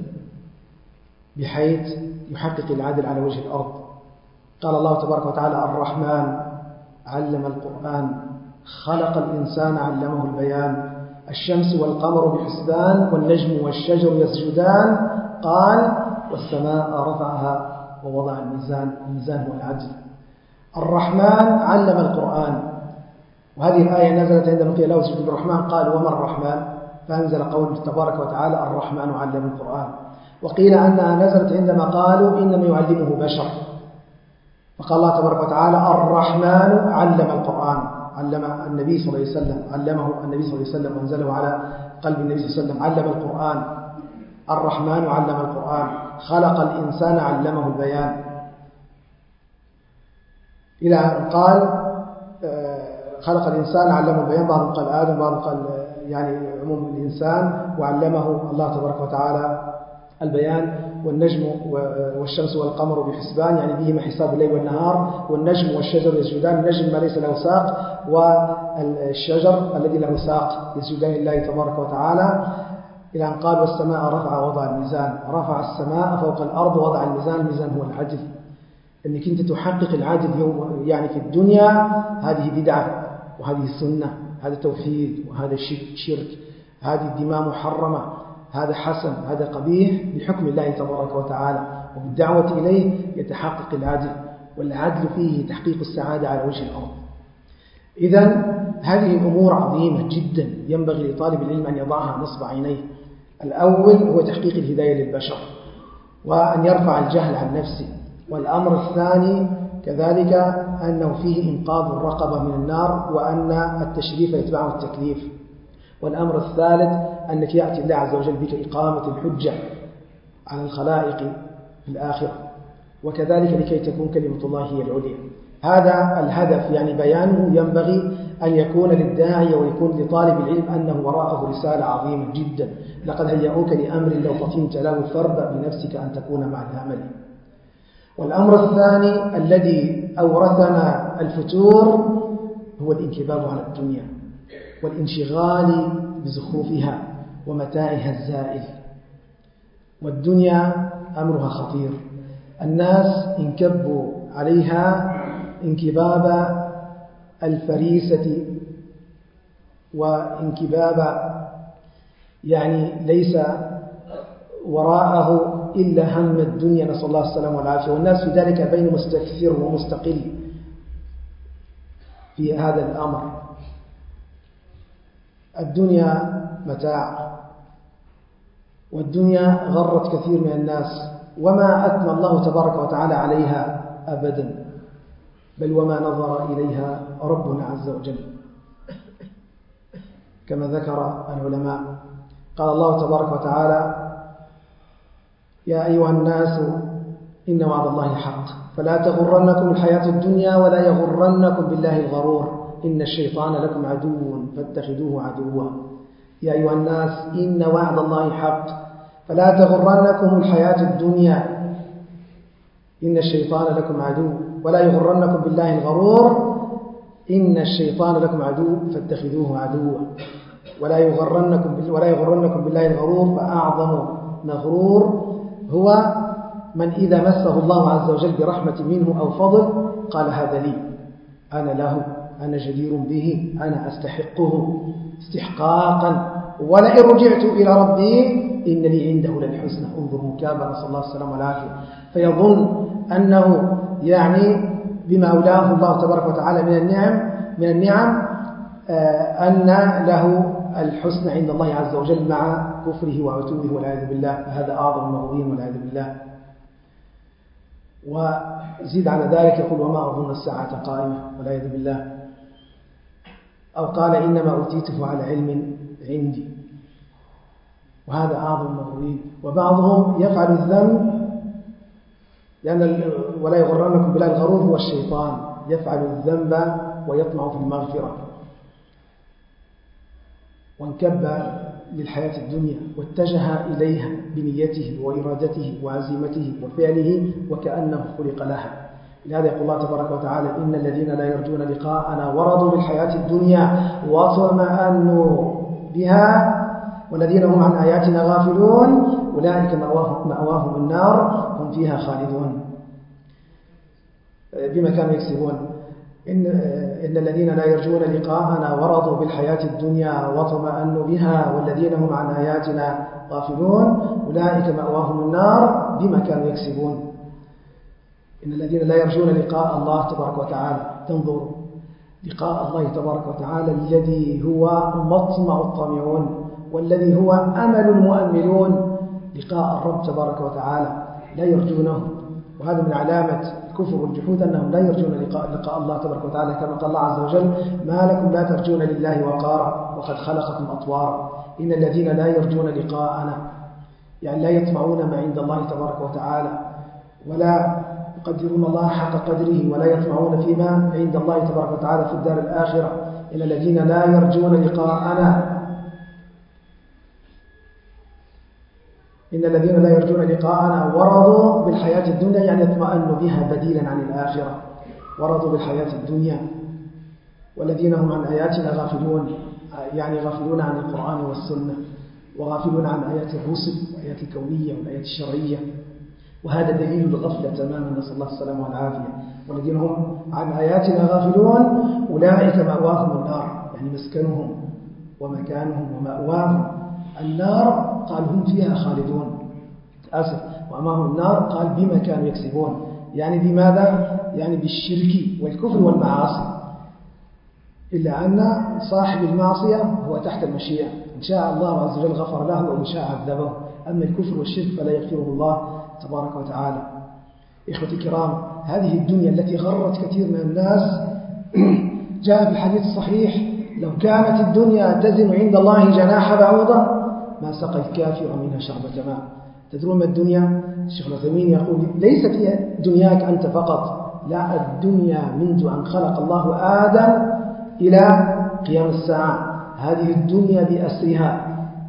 بحيث يحقق العدل على وجه الأرض. قال الله تبارك وتعالى الرحمن علم القرآن خلق الإنسان علمه البيان الشمس والقمر بحسبان والنجم والشجر يسجدان قال والسماء رفعها ووضع الميزان الميزان هو العدل. الرحمن علم القرآن. وهذه الآية نزلت عندما قيل له اسجد الرحمن قال وما الرحمن؟ فأنزل قول تبارك وتعالى الرحمن علم القرآن. وقيل أنها نزلت عندما قالوا إنما يعلمه بشر. فقال الله تبارك وتعالى الرحمن علم القرآن علم النبي صلى الله عليه وسلم علمه النبي صلى الله عليه وسلم وانزله على قلب النبي صلى الله عليه وسلم علم القرآن. الرحمن علم القرآن. خلق الإنسان علمه البيان. إلى أن قال آه، خلق الإنسان علمه البيان. بعضهم قال آدم بعضهم قال يعني عموم الإنسان وعلمه الله تبارك وتعالى. البيان والنجم والشمس والقمر بحسبان يعني بهما حساب الليل والنهار والنجم والشجر يسجدان النجم ما ليس له ساق والشجر الذي له ساق يسجدان لله تبارك وتعالى. إلى أن قال والسماء رفع وضع الميزان رفع السماء فوق الأرض وضع الميزان الميزان هو العدل أنك أنت تحقق العدل يوم يعني في الدنيا هذه بدعة وهذه سنة هذا توحيد وهذا شرك هذه الدماء محرمة. هذا حسن هذا قبيح بحكم الله تبارك وتعالى وبالدعوة إليه يتحقق العدل والعدل فيه تحقيق السعادة على وجه الأرض. إذا هذه الأمور عظيمة جدا ينبغي لطالب العلم أن يضعها نصب عينيه. الأول هو تحقيق الهداية للبشر وأن يرفع الجهل عن نفسه. والأمر الثاني كذلك أنه فيه إنقاذ الرقبة من النار وأن التشريف يتبعه التكليف. والأمر الثالث أنك يأتي الله عز وجل بك إقامة الحجة على الخلائق في الآخرة وكذلك لكي تكون كلمة الله هي العليا. هذا الهدف يعني بيانه ينبغي أن يكون للداعية ويكون لطالب العلم أنه وراءه رسالة عظيمة جدا. لقد هيئوك لأمر لو فطنت له فاربأ بنفسك أن تكون مع العمل والأمر الثاني الذي أورثنا الفتور هو الانكباب على الدنيا. والانشغال بزخرفها ومتاعها الزائل والدنيا أمرها خطير. الناس انكبوا عليها انكباب الفريسة وانكباب يعني ليس وراءه إلا هم الدنيا نسأل الله السلامة والعافية. والناس في ذلك بين مستكثر ومستقل في هذا الأمر. الدنيا متاع والدنيا غرت كثير من الناس وما أثنى الله تبارك وتعالى عليها أبدا بل وما نظر إليها ربنا عز وجل. كما ذكر العلماء قال الله تبارك وتعالى يا أيها الناس إن وعد الله حق فلا تغرنكم الحياة الدنيا ولا يغرنكم بالله الغرور. إن الشيطان لكم عدو فاتخذوه عدوا. يا أيها الناس إن وعد الله حق. فلا تغرنكم الحياة الدنيا. إن الشيطان لكم عدو. ولا يغرنكم بالله الغرور. إن الشيطان لكم عدو فاتخذوه عدوا. ولا يغرنكم ولا يغرنكم بالله الغرور. فأعظم مغرور هو من إذا مسه الله عز وجل برحمة منه أو فضل قال هذا لي. أنا له. أنا جدير به أنا أستحقه استحقاقا. ولئن رجعت إلى ربي إن لي عنده للحسنى. انظر مكابرة نسأل الله السلامة والعافية فيظن أنه يعني بما أولاه الله تبارك وتعالى من النعم من النعم آه، أن له الحسن عند الله عز وجل مع كفره وعتوه والعياذ بالله. هذا أعظم المغضين والعياذ بالله. وزيد على ذلك يقول وما أظن الساعة قائمة والعياذ بالله. أو قال إنما أوتيته على علم عندي. وهذا أعظم المغرورين وبعضهم يفعل الذنب لأن ولا يغرنكم بالله الغرور هو الشيطان. يفعل الذنب ويطمع في المغفرة. وانكب للحياة الدنيا واتجه إليها بنيته وإرادته وعزيمته وفعله وكأنه خلق لها. لهذا يقول الله تبارك وتعالى إن الذين لا يرجون لقاءنا ورضوا بالحياة الدنيا وطمأنوا بها والذين هم عن آياتنا غافلون. أولئك مأواهم, النار هم فيها خالدون. بما كانوا يكسبون. إن, إن الذين لا يرجون لقاءنا ورضوا بالحياة الدنيا وطمأنوا بها والذين هم عن آياتنا غافلون. أولئك مأواهم النار بما كانوا يكسبون. إن الذين لا يرجون لقاء الله تبارك وتعالى تنظر لقاء الله تبارك وتعالى الذي هو مطمع الطامعون والذي هو أمل المؤملون لقاء الرب تبارك وتعالى لا يرجونه. وهذا من علامة الكفر والجحود أنهم لا يرجون لقاء, لقاء الله تبارك وتعالى. كما قال الله عز وجل ما لكم لا ترجون لله وقارا وقد خلقكم أطوارا. إن الذين لا يرجون لقاءنا يعني لا يطمعون ما عند الله تبارك وتعالى ولا يقدرون الله حق قدره ولا يطمعون فيما عند الله تبارك وتعالى في الدار الآخرة. إن الذين لا يرجون لقاءنا إن الذين لا يرجون لقاءنا ورضوا بالحياة الدنيا يعني اطمأنوا بها بديلا عن الآخرة. ورضوا بالحياة الدنيا. والذين هم عن آياتنا غافلون يعني غافلون عن القرآن والسنة وغافلون عن آيات الرسل والآيات الكونية والآيات الشرعية. وهذا دليل الغفلة تماما نسأل الله السلامة والعافية. والذين هم عن آياتنا غافلون أولئك مأواهم النار يعني مسكنهم ومكانهم ومأواهم النار. قال هم فيها خالدون. أسف وأمامهم النار قال بما كانوا يكسبون. يعني بماذا؟ يعني بالشرك والكفر والمعاصي. إلا أن صاحب المعصية هو تحت المشيئة. إن شاء الله عز وجل غفر له وإن شاء عذبه. أما الكفر والشرك فلا يغفره الله. تبارك وتعالى. إخوتي الكرام هذه الدنيا التي غرت كثير من الناس جاء في الحديث الصحيح لو كانت الدنيا تزن عند الله جناح بعوضة ما سقى الكافر منها شربة ماء. تدرون ما الدنيا؟ الشيخ العثيمين يقول ليست هي دنياك أنت فقط لا الدنيا منذ أن خلق الله آدم إلى قيام الساعة. هذه الدنيا بأسرها.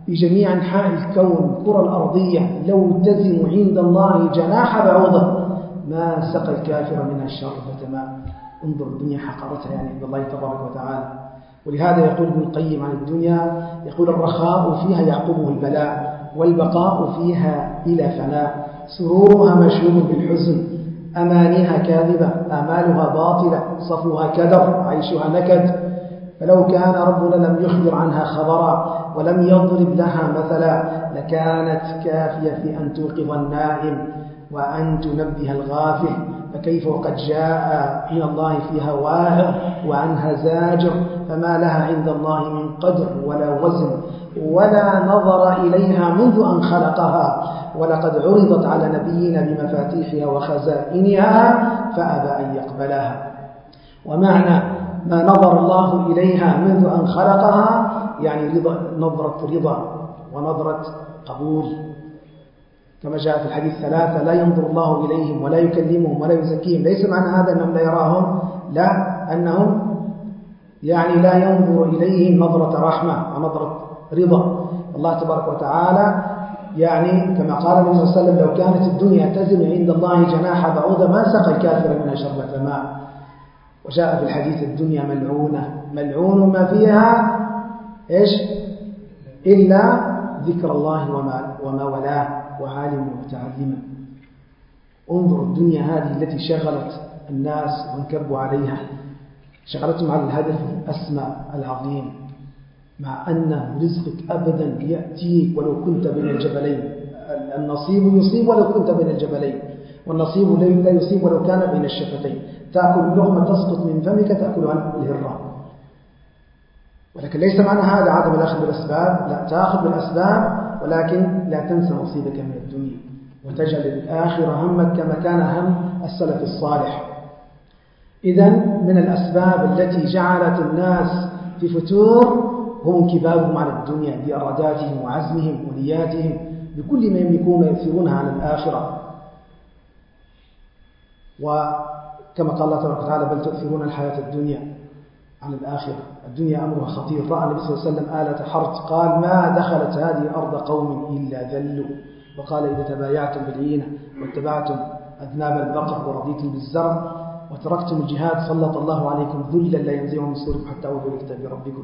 بجميع أنحاء الكون الكرة الأرضية لو تزن عند الله جناح بعوضة. ما سقى الكافر منها شربة ماء انظر الدنيا حقرتها يعني عند الله تبارك وتعالى. ولهذا يقول ابن القيم عن الدنيا يقول الرخاء فيها يعقبه البلاء والبقاء فيها إلى فناء سرورها مشهور بالحزن. أمانيها كاذبة آمالها باطلة صفوها كدر عيشها نكد. فلو كان ربنا لم يخبر عنها خبرا ولم يضرب لها مثلا لكانت كافية في أن توقظ النائم وأن تنبه الغافل فكيف وقد جاء من الله فيها واعظ وعنها زاجر فما لها عند الله من قدر ولا وزن ولا نظر إليها منذ أن خلقها ولقد عرضت على نبينا بمفاتيحها وخزائنها فأبى أن يقبلها. ومعنى ما نظر الله إليها منذ أن خلقها يعني رضا نظرة رضا ونظرة قبول. كما جاء في الحديث ثلاثة لا ينظر الله إليهم ولا يكلمهم ولا يزكيهم. ليس معنى هذا أنهم لا يراهم لا أنهم يعني لا ينظر إليهم نظرة رحمة ونظرة رضا. الله تبارك وتعالى يعني كما قال النبي صلى الله عليه وسلم لو كانت الدنيا تزن عند الله جناح بعوضة ما سقى الكافر منها شربة ماء وجاء في الحديث الدنيا ملعونة ملعون ما فيها إيش؟ إلا ذكر الله وما, وما ولاه وعالما ومتعلما. انظر الدنيا هذه التي شغلت الناس وانكبوا عليها. شغلتهم على الهدف الأسمى العظيم. مع أن رزقك أبدا يأتيك ولو كنت بين الجبلين. النصيب يصيب ولو كنت بين الجبلين. والنصيب لا يصيب ولو كان بين الشفتين. تأكل لغمة تسقط من فمك تأكلها الهرة. ولكن ليس معنى هذا عدم الأخذ بالأسباب لا تأخذ بالأسباب ولكن لا تنسى نصيبك من الدنيا. وتجعل الآخرة همك كما كان هم السلف الصالح. إذا من الأسباب التي جعلت الناس في فتور هم انكبابهم على الدنيا بإراداتهم وعزمهم ونياتهم بكل ما يملكون ويؤثرونها على الآخرة. وكما قال الله تبارك وتعالى بل تؤثرون الحياة الدنيا. على الآخرة. الدنيا أمرها خطير. رأى النبي صلى الله عليه وسلم آلة حرث قال ما دخلت هذه أرض قوم إلا ذلوا. وقال إذا تبايعتم بالعينة واتبعتم أذناب البقر ورضيتم بالزرع وتركتم الجهاد سلط الله عليكم ذلا لا ينزعه من صوركم حتى أوذوا لكتاب ربكم.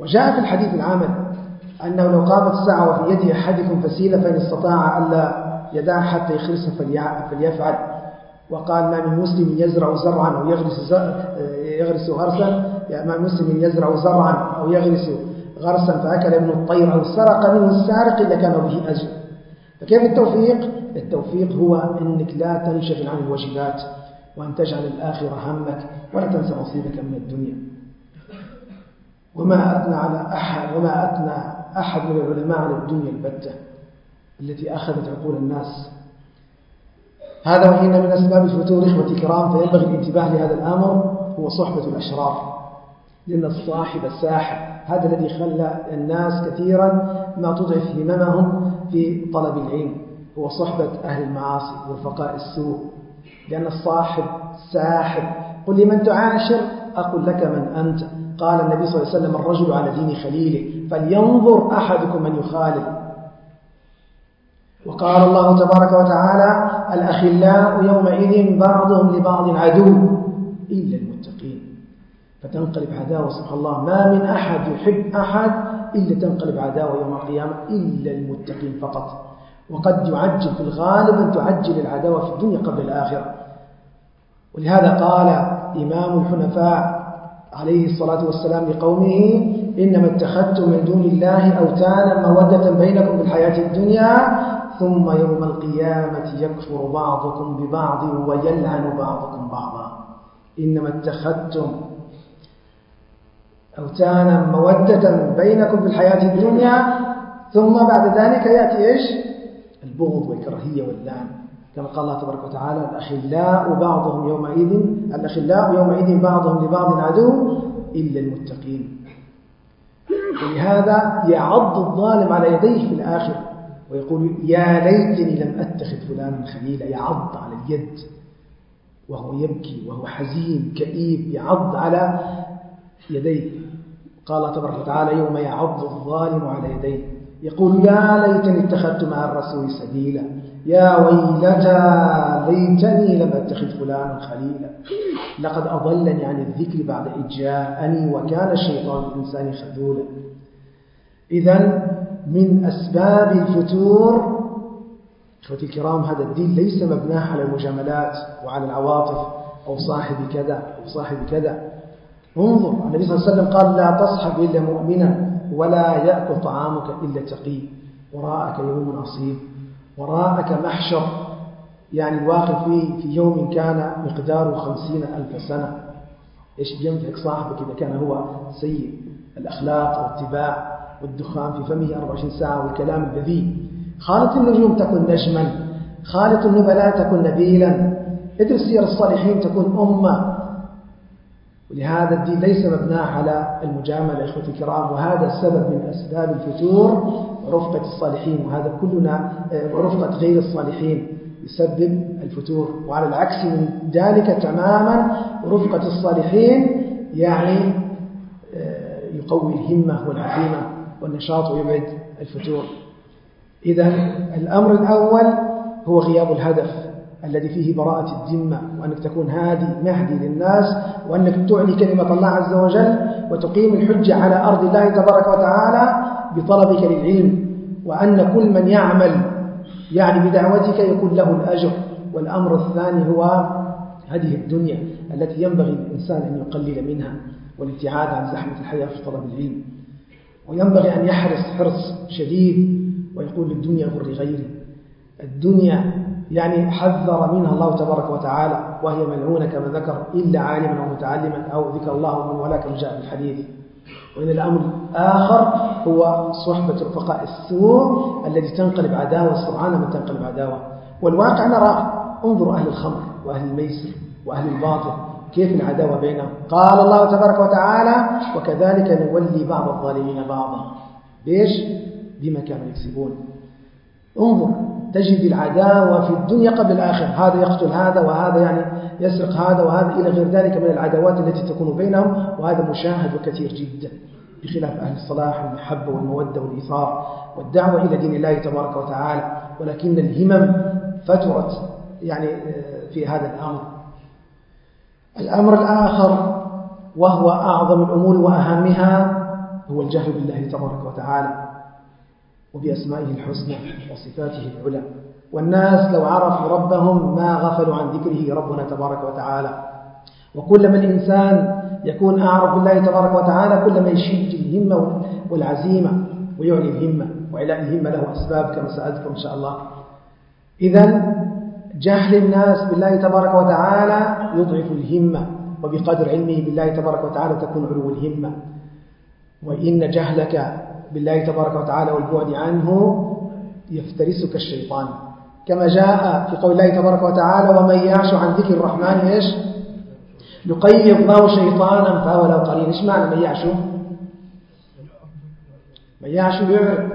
وجاء في الحديث العامل أنه لو قامت الساعة وفي يد أحدكم فسيلة فإن استطاع ألا يدع حتى يخرس فليفعل. وقال ما من مسلم يزرع زرعا أو يغرس يغرس غرسا. يعني ما من مسلم يزرع زرعا أو يغرس غرسا. فأكل منه الطير أو سرق منه السارق إلا كان به أجر فكيف التوفيق؟ التوفيق هو أنك لا تنشغل عن الواجبات وأن تجعل الآخرة همك ولا تنسى نصيبك من الدنيا. وما أثنى على أحد وما أثنى أحد من العلماء على الدنيا البتة التي أخذت عقول الناس. هذا وحين من أسباب الفتور إخوة الكرام فينبغي الانتباه لهذا الأمر هو صحبة الأشرار. لأن الصاحب الساحب هذا الذي خلى الناس كثيرا ما تضعف هممهم في طلب العلم هو صحبة أهل المعاصي ورفقاء السوء. لأن الصاحب ساحب قل لمن تعاشر أقول لك من أنت. قال النبي صلى الله عليه وسلم الرجل على دين خليله فلينظر أحدكم من يخالل وقال الله تبارك وتعالى الأخلاء يومئذ بعضهم لبعض عدو إلا المتقين. فتنقلب عداوة سبحان الله ما من أحد يحب أحد إلا تنقلب عداوة يوم القيامة إلا المتقين فقط. وقد يعجل في الغالب أن تعجل العداوة في الدنيا قبل الآخرة. ولهذا قال إمام الحنفاء عليه الصلاة والسلام لقومه إنما اتخذتم من دون الله أوتانا مودة بينكم بالحياة الدنيا ثم يوم القيامة يكفر بعضكم ببعض ويلعن بعضكم بعضا. إنما اتخذتم أوتانا مودة بينكم في الحياة الدنيا ثم بعد ذلك يأتي إيش؟ البغض والكراهية واللعن. كما قال الله تبارك وتعالى الأخلاء بعضهم يومئذ الأخلاء يومئذ بعضهم لبعض عدو إلا المتقين. ولهذا يعض الظالم على يديه في الآخر ويقول يا ليتني لم أتخذ فلانا خليلا. يعض على اليد وهو يبكي وهو حزين كئيب يعض على يديه. قال الله تبارك وتعالى يوم يعض الظالم على يديه. يقول يا ليتني اتخذت مع الرسول سبيلا. يا ويلتى ليتني لم أتخذ فلانا خليلا. لقد أضلني عن الذكر بعد إذ جاءني وكان الشيطان الإنسان خذولا. إذا من أسباب الفتور. إخوتي الكرام هذا الدين ليس مبناه على المجاملات وعلى العواطف أو صاحب كذا أو صاحب كذا. انظر النبي صلى الله عليه وسلم قال لا تصحب إلا مؤمنا ولا يأكل طعامك إلا تقي. وراءك يوم عصيب وراءك محشر. يعني الواقع فيه في يوم كان مقداره خمسين ألف سنة. إيش بينفعك صاحبك إذا كان هو سيء الأخلاق والاتباع؟ والدخان في فمه 24 ساعة والكلام البذيء. خالة النجوم تكن نجما. خالة النبلاء تكن نبيلا. ادرس سير الصالحين تكون أمة. ولهذا الدين ليس مبناه على المجاملة إخوتي الكرام. وهذا السبب من أسباب الفتور ورفقة الصالحين. وهذا كلنا ورفقة غير الصالحين يسبب الفتور. وعلى العكس من ذلك تماما رفقة الصالحين يعني يقوي الهمة والعزيمة. والنشاط ويبعد الفتور إذا الأمر الأول هو غياب الهدف الذي فيه براءة الذمة وأنك تكون هادي مهدي للناس وأنك تعلي كلمة الله عز وجل وتقيم الحجة على أرض الله تبارك وتعالى بطلبك للعلم وأن كل من يعمل يعني بدعوتك يكون له الأجر. والأمر الثاني هو هذه الدنيا التي ينبغي للإنسان أن يقلل منها والابتعاد عن زحمة الحياة في طلب العلم. وينبغي أن يحرص حرص شديد ويقول للدنيا غر غيري. الدنيا يعني حذر منها الله تبارك وتعالى وهي ملعونة كما ذكر إلا عالما أو متعلما أو ذكر الله من ولا كما جاء في الحديث وإن الأمر الآخر هو صحبة رفقاء السوء التي تنقلب عداوة سرعان من تنقلب عداوة. والواقع نرى انظروا أهل الخمر وأهل الميسر وأهل الباطل. كيف العداوة بينهم قال الله تبارك وتعالى وكذلك نولي بعض الظالمين بعضا. ليش؟ بما كانوا يكسبون. انظر تجد العداوة في الدنيا قبل الآخرة. هذا يقتل هذا وهذا يعني يسرق هذا وهذا إلى غير ذلك من العداوات التي تكون بينهم وهذا مشاهد وكثير جدا. بخلاف أهل الصلاح والمحبة والمودة والإيثار والدعوة إلى دين الله تبارك وتعالى. ولكن الهمم فترت يعني آه، في هذا الأمر. الأمر الآخر وهو أعظم الأمور وأهمها هو الجهل بالله تبارك وتعالى وبأسمائه الحسنى وصفاته العلى. والناس لو عرفوا ربهم ما غفلوا عن ذكره ربنا تبارك وتعالى. وكلما الإنسان يكون أعرف بالله تبارك وتعالى كلما يشد الهمة والعزيمة ويعلي الهمة وعلاء الهمة له أسباب كما سأذكر إن شاء الله. إذا جهل الناس بالله تبارك وتعالى يضعف الهمة وبقدر علمه بالله تبارك وتعالى تكون علو الهمة. وإن جهلك بالله تبارك وتعالى والبعد عنه يفترسك الشيطان. كما جاء في قول الله تبارك وتعالى ومن يعش عن ذكر الرحمن إيش؟ يقيض له شيطانا فهو له قرين. إيش معنى من يعش؟ من يعش يعرف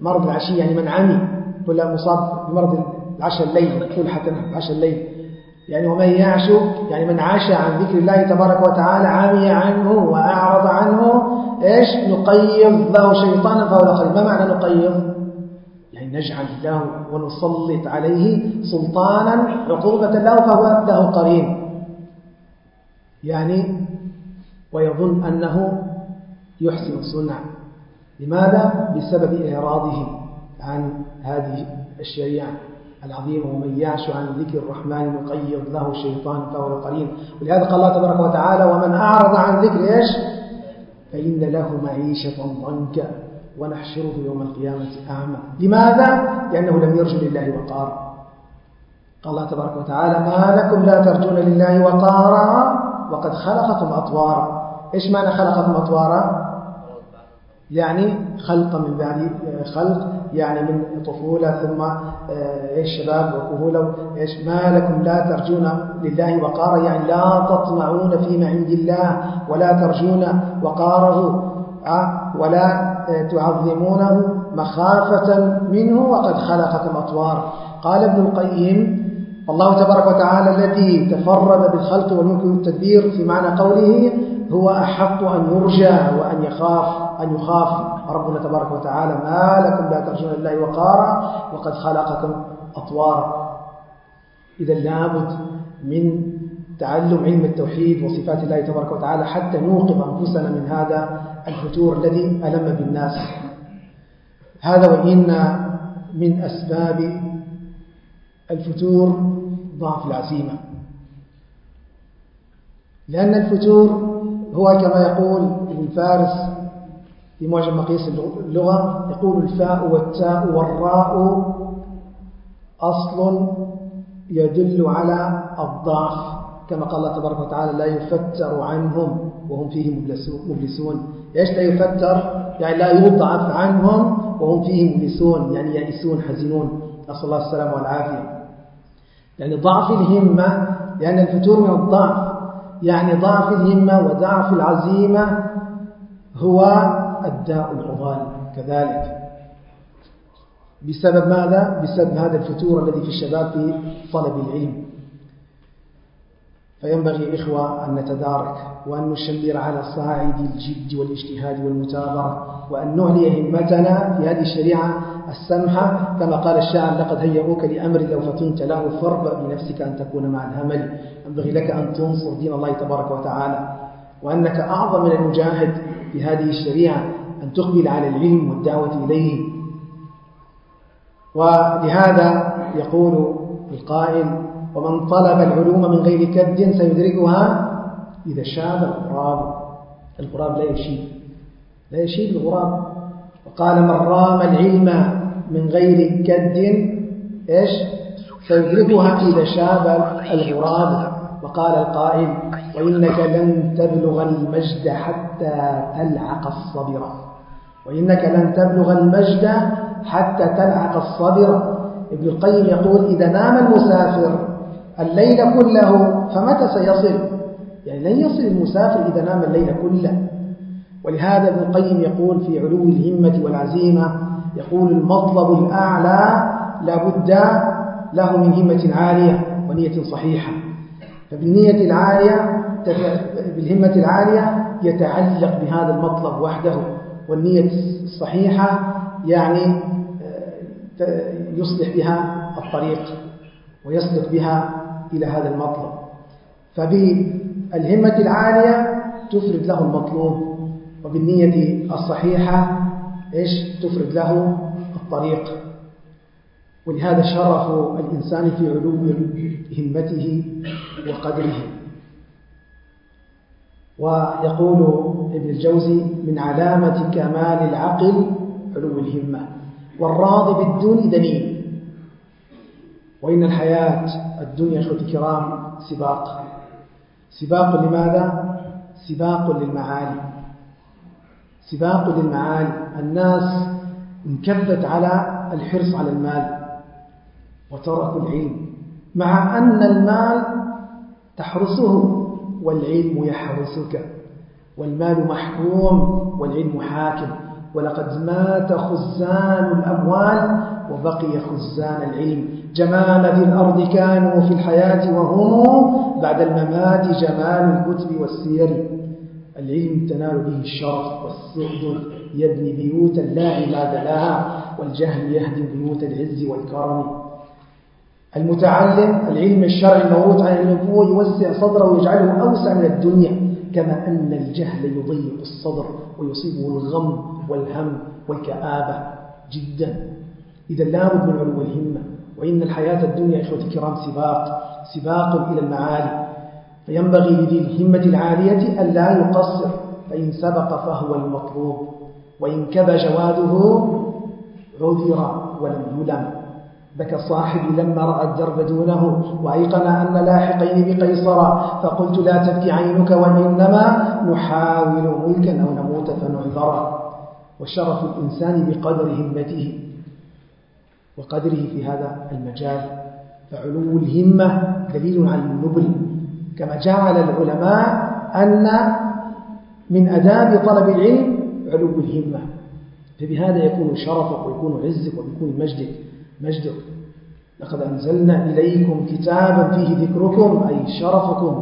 مرض العشي يعني من عمي. كل مصاب بمرض العشاء الليل طول حتى عشاء الليل يعني ومن يعش يعني من عاش عن ذكر الله تبارك وتعالى عمي عنه وأعرض عنه إيش؟ نقيض له شيطانا فهو له قرين ما معنى نقيض؟ يعني نجعل له ونسلط عليه سلطانا عقوبة له فهو له قرين. يعني ويظن أنه يحسن الصنع. لماذا؟ بسبب إعراضه عن هذه الشريعة. العظيمة ومن يعش عن ذكر الرحمن نقيض له شيطان فهو قرين ولهذا قال الله تبارك وتعالى ومن أعرض عن ذكر إيش؟ فإن له معيشة ضنكا ونحشره يوم القيامة أعمى. لماذا؟ لأنه لم يرجو لله وقارا. قال الله تبارك وتعالى ما لكم لا ترجون لله وقارا وقد خلقكم أطوارا. إيش معنى خلقكم أطوارا؟ يعني خلق من بعد خلق يعني من طفولة ثم إيش شباب؟ وكهولة إيش ما لكم لا ترجون لله وقارا يعني لا تطمعون فيما عند الله ولا ترجون وقاره آه، ولا آه، تعظمونه مخافة منه وقد خلقكم أطوار. قال ابن القيم الله تبارك وتعالى الذي تفرد بالخلق والملك والتدبير في معنى قوله هو أحق أن يرجى وأن يخاف. أن يخاف. ربنا تبارك وتعالى ما لكم لا ترجون الله وقارا وقد خلقكم أطوارا. إذا لابد من تعلم علم التوحيد وصفات الله تبارك وتعالى حتى نوقظ أنفسنا من هذا الفتور الذي ألم بالناس. هذا وإن من أسباب الفتور ضعف العزيمة. لأن الفتور هو كما يقول ابن فارس في معجم مقيس اللغة يقول الفاء والتاء والراء أصل يدل على الضعف. كما قال الله تبارك وتعالى لا يفتر عنهم وهم فيه مبلسون إيش لا يفتر؟ يعني لا يضعف عنهم وهم فيه مبلسون يعني يائسون حزنون نسأل الله السلامة والعافية. يعني ضعف الهمة لأن الفتور من الضعف. يعني ضعف الهمة وضعف العزيمة هو الداء العضال كذلك. بسبب ماذا؟ بسبب هذا الفتور الذي في الشباب في طلب العلم. فينبغي إخوة أن نتدارك وأن نشمر على صاعد الجد والاجتهاد والمتابرة وأن نعلي همتنا في هذه الشريعة السمحة. كما قال الشاعر لقد هيئوك لأمر لو فتنت له فاربأ بنفسك أن تكون مع الهمل. ينبغي لك أن تنصر دين الله تبارك وتعالى وأنك أعظم من المجاهد في هذه الشريعة. أن تقبل على العلم والدعوة إليه. ولهذا يقول القائل ومن طلب العلوم من غير كد سيدركها إذا شاب الغراب. الغراب لا يشيب لا يشيب الغراب. وقال من رام العلم من غير كد إيش؟ سيدركها إذا شاب الغراب. وقال القائل وإنك لن تبلغ المجد حتى تلعق الصبر. وإنك لن تبلغ المجد حتى تلعق الصبر. ابن القيم يقول إذا نام المسافر الليل كله فمتى سيصل؟ يعني لن يصل المسافر إذا نام الليل كله. ولهذا ابن القيم يقول في علو الهمة والعزيمة يقول المطلب الأعلى لابد له من همة عالية ونية صحيحة. فبالنية العالية بالهمة العالية يتعلق بهذا المطلب وحده والنية الصحيحة يعني آه، يصلح بها الطريق ويسلك بها إلى هذا المطلب. فبالهمة العالية تفرد له المطلوب وبالنية الصحيحة إيش؟ تفرد له الطريق. ولهذا شرف الإنسان في علو همته وقدره. ويقول ابن الجوزي من علامة كمال العقل علو الهمة. والراضي بالدون دنيء وإن الحياة الدنيا إخوة الكرام سباق. سباق لماذا؟ سباق للمعالي. سباق للمعالي. الناس انكبت على الحرص على المال وتركوا العلم مع أن المال تحرسه والعلم يحرسك والمال محكوم والعلم حاكم. ولقد مات خزان الأموال وبقي خزان العلم. جمال ذي الأرض كانوا في الحياة وهم بعد الممات جمال الكتب والسير. العلم تنال به الشرف والسعد يبني بيوتا لا عباد لها والجهل يهدم بيوت العز والكرم. المتعلم العلم الشرعي الموروث عن النبوة يوسع صدره ويجعله أوسع من الدنيا كما أن الجهل يضيق الصدر ويصيبه الغم والهم والكآبة جدا. إذا لابد من علو الهمة وإن الحياة الدنيا إخوة الكرام سباق سباق إلى المعالي. فينبغي لذي الهمة العالية أن لا يقصر فإن سبق فهو المطلوب. وإن كب جواده عذر ولم يلم. بكى صاحبي لما رأى الدرب دونه وأيقن أن لاحقين بقيصر فقلت لا تبكي عينك وإنما نحاول ملكا أو نموت فنعذر وشرف الإنسان بقدر همته وقدره في هذا المجال. فعلو الهمة دليل على النبل كما جعل العلماء أن من أداب طلب العلم علو الهمة. فبهذا يكون شرفك ويكون عزك ويكون مجدك. مجدك لقد أنزلنا إليكم كتابا فيه ذكركم أي شرفكم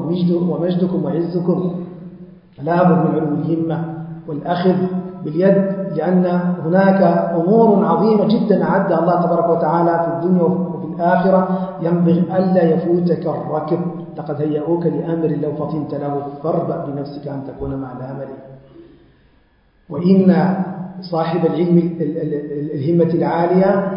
ومجدكم وعزكم. فلا بد من علو الهمة والأخذ باليد لأن هناك أمور عظيمة جدا أعدها الله تبارك وتعالى في الدنيا وفي الآخرة. ينبغي ألا يفوتك الركب. لقد هيئوك لأمر لو فطنت له فاربأ بنفسك أن تكون مع الأمر وإن صاحب العلم الهمة العالية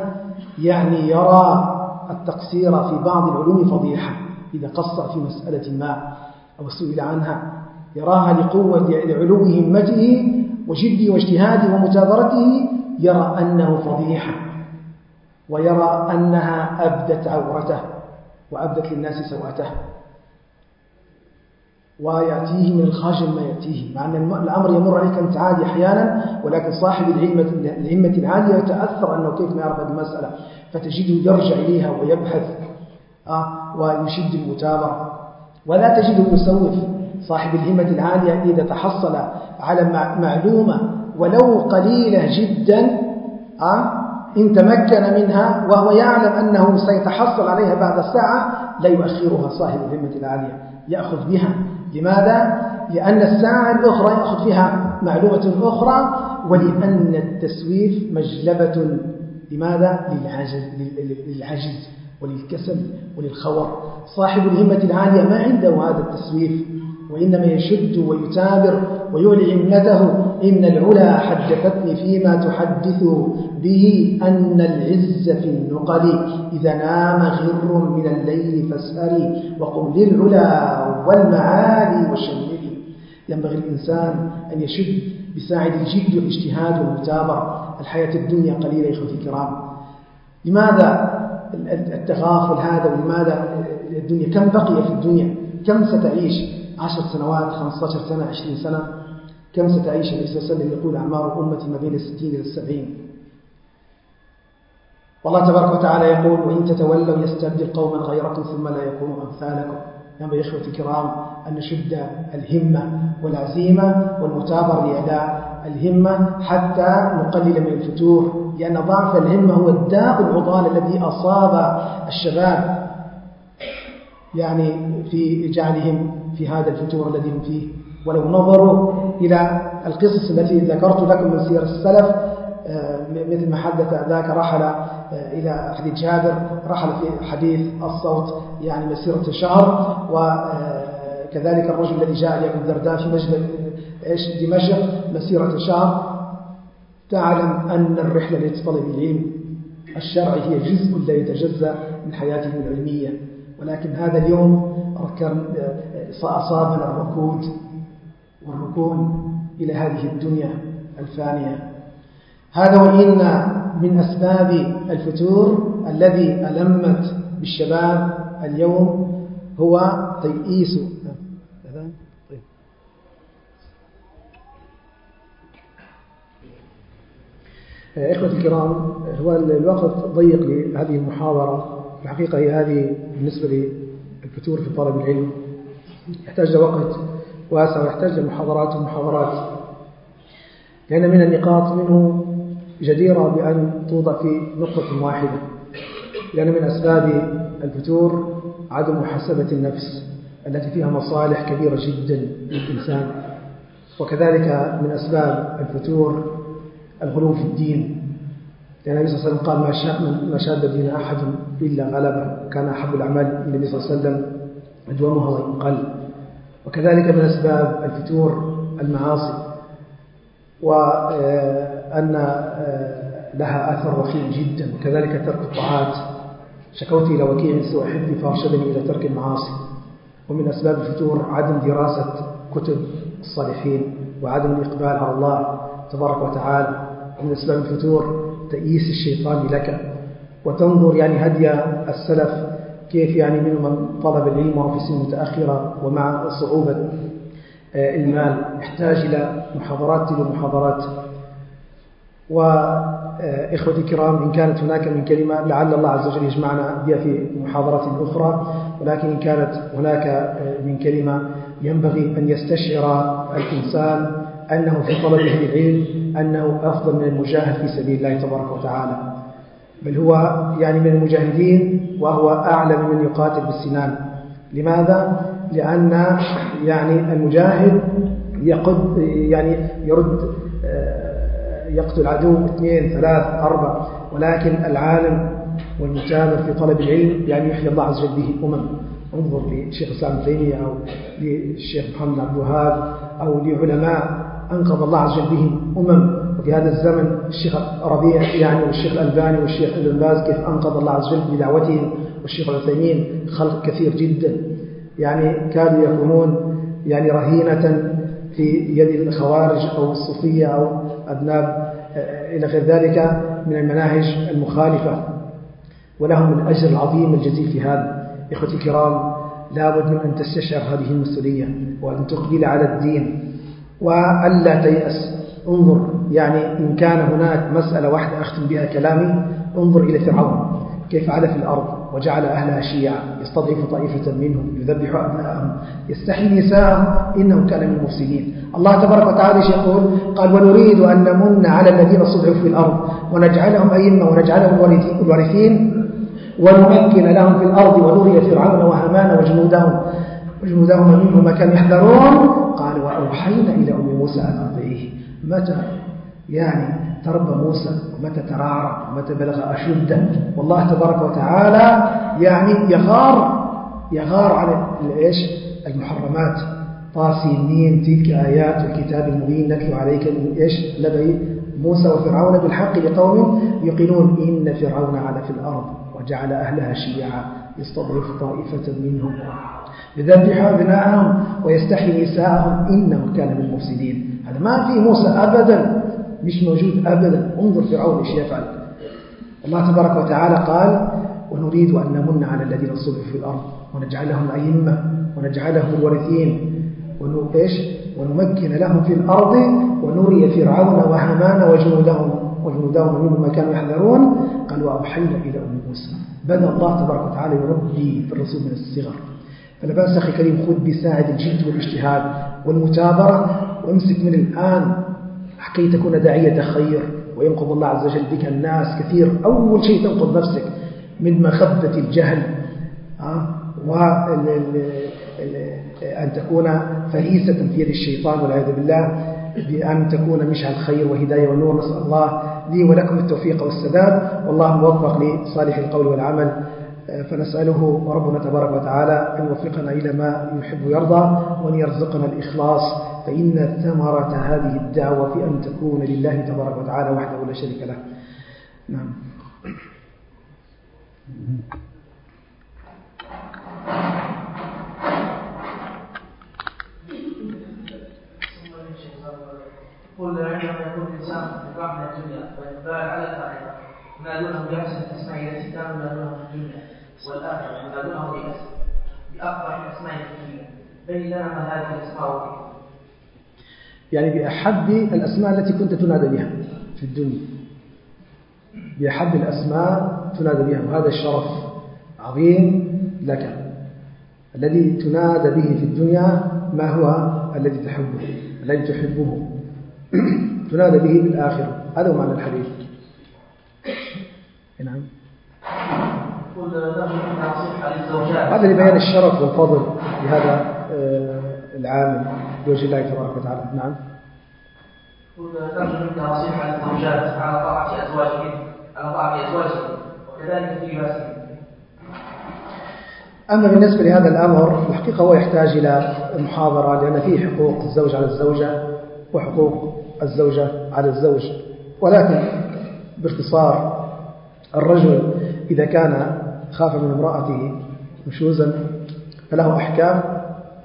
يعني يرى التقصير في بعض العلوم فضيحة إذا قصر في مسألة ما أو سئل عنها. يراها لقوة لعلو همته وجده واجتهاده ومثابرته يرى أنه فضيحة ويرى أنها أبدت عورته وأبدت للناس سوءته. ويأتيه من الخجل ما يأتيه. مع أن الأمر يمر عليك أنت عادي أحيانا ولكن صاحب العلمة, العلمة العالية يتأثر أنه كيف ما يعرف هذه المسألة. فتجده يرجع إليها ويبحث آه ويشد المتابعة. ولا تجده يسوف صاحب الهمة العالية إذا تحصل على معلومة ولو قليلة جدا آه إن تمكن منها وهو يعلم أنه سيتحصل عليها بعد ساعة لا يؤخرها صاحب الهمة العالية. يأخذ بها. لماذا؟ لأن الساعة الأخرى يأخذ فيها معلومة أخرى ولأن التسويف مجلبة لماذا؟ للعجز, للعجز وللكسل وللخور صاحب الهمة العالية ما عنده هذا التسويف وإنما يشد ويتابر ويعلي همته إن العلا حدثتني فيما تحدث به أن العز في النقل إذا نام غر من الليل فاسهري وقم للعلا والمعالي والشمل ينبغي الإنسان أن يشد بساعد الجد والاجتهاد والمتابرة. الحياة الدنيا قليلة إخوتي الكرام. لماذا التغافل هذا؟ ولماذا الدنيا؟ كم بقي في الدنيا؟ كم ستعيش؟ عشر سنوات 15 سنة 20 سنة كم ستعيش النبي صلى الله عليه وسلم يقول أعمار أمتي ما بين الستين إلى السبعين. والله تبارك وتعالى يقول وإن تتولوا يستبدل قوما غيركم ثم لا يكونوا أمثالكم. ينبغي يعني إخوتي الكرام أن نشد الهمة والعزيمة والمتابرة لأداء الهمة حتى نقلل من الفتور لأن ضعف الهمة هو الداء العضال الذي أصاب الشباب يعني في جعلهم في هذا الفتور الذي هم فيه. ولو نظروا إلى القصص التي ذكرت لكم من سير السلف آه، مثل ما حدث ذاك رحل آه، إلى حديث جابر رحل في حديث الصوت يعني مسيرة شهر وكذلك الرجل الذي جاء لأبي الدرداء في مسجد دمشق مسيرة شهر تعلم أن الرحلة لطلب العلم. الشرعي هي جزء لا يتجزأ من حياتهم العلمية. ولكن هذا اليوم أصابنا الركود والركون إلى هذه الدنيا الفانية هذا وإن من أسباب الفتور الذي ألمت بالشباب اليوم هو تيئيس طيب. إخوتي الكرام هو الوقت ضيق لهذه المحاضرة الحقيقة هي هذه بالنسبة للفتور في طلب العلم. يحتاج وقت واسع ويحتاج لمحاضرات ومحاضرات. لأن من النقاط منه جديرة بأن توضع في نقطة واحدة. لأن من أسباب الفتور عدم محاسبة النفس التي فيها مصالح كبيرة جدا للإنسان. وكذلك من أسباب الفتور الغلو في الدين. لأن النبي صلى الله عليه وسلم قال ما شاد دين أحد إلا غلبه كان أحب الأعمال النبي صلى الله عليه وسلم. أدومها وإن قل وكذلك من أسباب الفتور المعاصي وأن آه، لها أثر وخيم جدا. وكذلك ترك الطاعات. شكوت إلى وكيع سوء حفظي فأرشدني إلى ترك المعاصي. ومن أسباب الفتور عدم دراسة كتب الصالحين وعدم الإقبال على الله تبارك وتعالى. ومن أسباب الفتور تأييس الشيطان لك. وتنظر يعني هدي السلف كيف يعني منهم من طلب العلم وهو في سن متأخرة ومع صعوبة آه، المال يحتاج إلى محاضرات تلو محاضرات. وإخوتي الكرام إن كانت هناك من كلمة لعل الله عز وجل يجمعنا بها في محاضرات أخرى. ولكن إن كانت هناك آه، من كلمة ينبغي أن يستشعر الإنسان أنه في طلبه للعلم أنه أفضل من المجاهد في سبيل الله تبارك وتعالى. بل هو يعني من المجاهدين وهو أعلم من يقاتل بالسنان. لماذا؟ لأن يعني المجاهد يقد يعني يرد آه، يقتل عدو اثنين ثلاث أربع. ولكن العالم والمتابر في طلب العلم يعني يحيي الله عز وجل به أمم. انظر للشيخ الإسلام تيمية أو للشيخ محمد عبد الوهاب أو لعلماء أنقذ الله عز وجل بهم أمم. وفي هذا الزمن الشيخ ربيع يعني والشيخ الألباني والشيخ ابن باز كيف أنقذ الله عز وجل بدعوتهم والشيخ العثيمين خلق كثير جدا. يعني كانوا يكونون يعني رهينة في يد الخوارج أو الصوفية أو أذناب. إلى غير ذلك من المناهج المخالفة. ولهم الأجر العظيم الجزيل في هذا. إخوتي الكرام لابد من أن تستشعر هذه المسؤولية وأن تقبل على الدين. وألا تيأس. انظر يعني إن كان هناك مسألة واحدة أختم بها كلامي انظر إلى فرعون. كيف علا في الأرض وجعل أهلها شيعا يستضعف طائفة منهم يذبح أبناءهم يستحيي نساءهم إنه كان من المفسدين. الله تبارك وتعالى يقول؟ قال ونريد أن نمن على الذين استضعفوا في الأرض ونجعلهم أئمة ونجعلهم الوارثين ونمكن لهم في الأرض ونري فرعون وهامان وجنودهم. وجنودهم منهم ما كانوا يحذرون؟ قال وأوحينا إلى أم موسى أن أرضعيه متى؟ يعني تربى موسى ومتى ترعرع ومتى بلغ أشده. والله تبارك وتعالى يعني يغار يغار على إيش المحرمات. طاسين تلك آيات الكتاب المبين نتلو عليك من إيش نبي موسى وفرعون بالحق لقوم يقنون إن فرعون علا في الأرض وجعل أهلها شيعا. يستضعف طائفة منهم. يذبح أبناءهم ويستحيي نساءهم إنه كان من المفسدين. هذا ما في موسى أبدا مش موجود أبدا. انظر فرعون إيش يفعل. الله تبارك وتعالى قال ونريد أن نمن على الذين صدفوا في الأرض ونجعلهم أئمة ونجعلهم الورثين ونقش ونمكن لهم في الأرض ونري فرعون وهامان وجنودهم وجنودهم منهم ما كانوا يحذرون. قال وأوحينا إلى أم موسى. بدأ الله تبارك وتعالى يربي في الرسول من الصغر. فلا بأس أخي الكريم خذ بساعد الجد والاجتهاد والمتابرة وامسك من الآن كي تكون داعية خير وينقض الله عز وجل بك الناس كثير. أول شيء تنقض نفسك من مخبة الجهل وأن تكون فريسة في يد الشيطان والعياذ بالله بأن تكون مشعل خير وهداية ونور. نسأل الله لي ولكم التوفيق والسداد. والله موفق لصالح القول والعمل. فنسأله ربنا تبارك وتعالى أن يوفقنا إلى ما يحب ويرضى وأن يرزقنا الإخلاص. فإن ثمرة هذه الدعوة في أن تكون لله تبارك وتعالى وحده لا شريك له. نعم. قل الإنسان في من الدنيا وإقبال على الآخرة ما دونه بأحسن الأسماء التي كانوا ينادونه في الدنيا والآخرة ما دونه بأقبح الأسماء في الدنيا. بين لنا ما هذه الأسماء يعني بأحب الأسماء التي كنت تنادى بها في الدنيا. بأحب الأسماء تنادى بها وهذا الشرف عظيم لك الذي تنادى به في الدنيا ما هو؟ الذي تحبه الذي تحبه. تنادى به بالآخرة. هذا هو معنى الحديث. نعم. هذا لبيان الشرف والفضل لهذا آه، العامل بوجه الله تبارك وتعالى. نعم. للزوجات على طاعة أزواجهن على طاعة أزواجهن وكذلك في أما بالنسبة لهذا الأمر الحقيقة هو يحتاج إلى محاضرة لأن فيه حقوق الزوج على الزوجة وحقوق الزوجة على الزوج. ولكن باختصار الرجل إذا كان خاف من امرأته نشوزا فله أحكام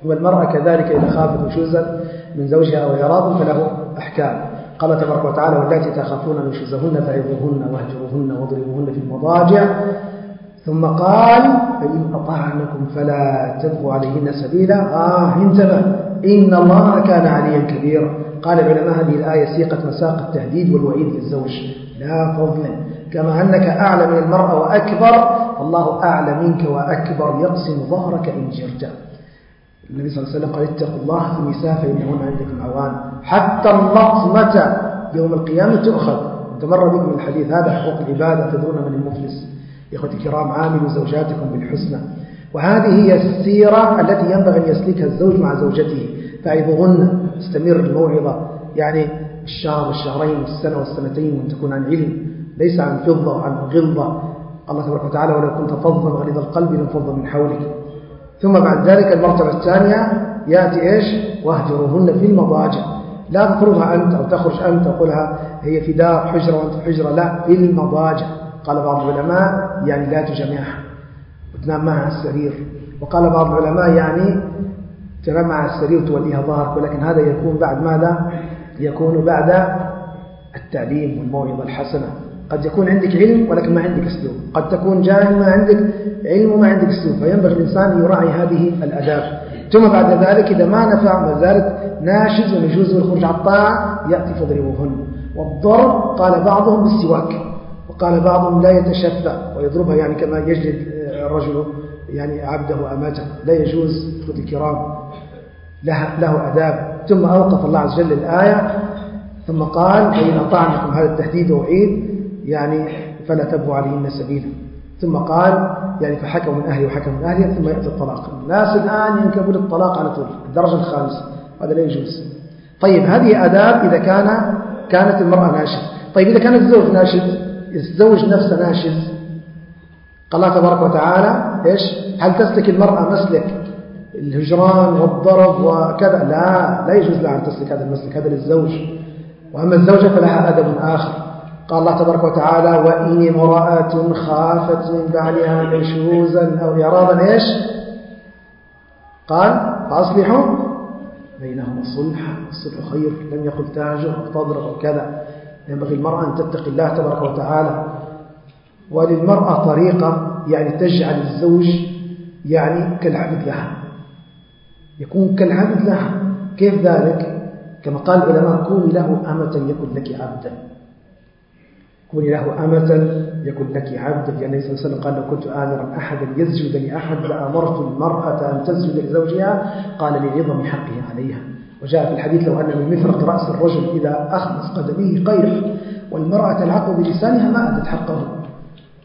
والمرأة كذلك إذا خافت نشوزا من زوجها أو إعراض فله أحكام. قال تبارك وتعالى واللاتي تخافون نشوزهن فعظوهن واهجروهن واضربوهن في المضاجع ثم قال فإن أطعنكم فلا تبغوا عليهن سبيلا آه انتبه. إن الله كان عليا كبيرا. قال العلماء هذه الآية سيقت مساق التهديد والوعيد للزوج لا فضل كما أنك أعلى من المرأة وأكبر فالله أعلى منك وأكبر. يقسم ظهرك إن جرت النبي صلى الله عليه وسلم قال اتقوا الله في النساء فإنهن عندكم عوان. حتى اللطمة يوم القيامة تؤخذ. تمر بكم الحديث هذا حقوق العبادة تدرون من المفلس. إخوتي الكرام عاملوا زوجاتكم بالحسنى. وهذه هي السيرة التي ينبغي أن يسلكها الزوج مع زوجته. فعظهن استمر الموعظة. يعني الشهر والشهرين والسنة والسنتين وأن تكون عن علم ليس عن فضة وعن غلظة. الله تبارك وتعالى ولو كنت فظا غليظ القلب لانفض من حولك. ثم بعد ذلك المرتبة الثانية يأتي إيش؟ واهجرهن في المضاجع. لا تخرجها أنت أو تخرج أنت وقلها هي في دار حجرة وأنت في حجرة. لا في المضاجع. قال بعض العلماء يعني لا تجمعها وتنام معها على السرير. وقال بعض العلماء يعني معها على السرير وتوليها ظهرك ولكن هذا يكون بعد ماذا؟ يكون بعد التعليم والموعظة الحسنة. قد يكون عندك علم ولكن ما عندك أسلوب. قد تكون جاهل ما عندك علم وما عندك أسلوب. فينبغي الإنسان يراعي هذه الأداب. ثم بعد ذلك إذا ما نفع ما زالت ناشز ونجوز والخروج على الطاعة يأتي فاضربوهن والضرب قال بعضهم بالسواك وقال بعضهم لا يتشفى ويضربها يعني كما يجلد الرجل يعني عبده وأماته لا يجوز إخوة الكرام. له أداب. ثم أوقف الله عز وجل الآية ثم قال فإن أطعنكم هذا التهديد وعيد. يعني فلا تبغوا عليهن سبيلا. ثم قال يعني فحكموا من أهلي وحكموا من أهلي ثم يأتي الطلاق. الناس الآن ينكبون الطلاق على طول الدرجة الخامسة. هذا لا يجوز. طيب هذه أداب إذا كان كانت المرأة ناشد طيب إذا كان الزوج ناشد الزوج نفسه ناشز قال الله تبارك وتعالى إيش؟ هل تسلك المرأة مسلك الهجران والضرب وكذا. لا لا يجوز لها أن تسلك هذا المسلك هذا للزوج. وأما الزوجة فلها أدب آخر. قال الله تبارك وتعالى وإن امرأة خافت من بعدها نشوزا أو إعراضا إيش؟ قال فأصلحوا بينهما صلحا الصلح خير لم يقل تهجر أو تضرب أو كذا. ينبغي المرأة أن تتقي الله تبارك وتعالى. وللمرأة طريقة يعني تجعل الزوج يعني كالعبد لها. يكون كالعبد لها كيف ذلك؟ كما قال العلماء كوني له أمة يكن لك عبدا. كوني له أمة يكن لك عبدا. لأن النبي صلى الله عليه وسلم قال لو كنت آمرا أحدا يسجد لأحد لأمرت المرأة أن تسجد لزوجها. قال لعظم حقه عليها. وجاء في الحديث لو أن من مفرق رأس الرجل إذا أخمص قدميه قيح والمرأة تلعق بلسانها ما أتت حقه.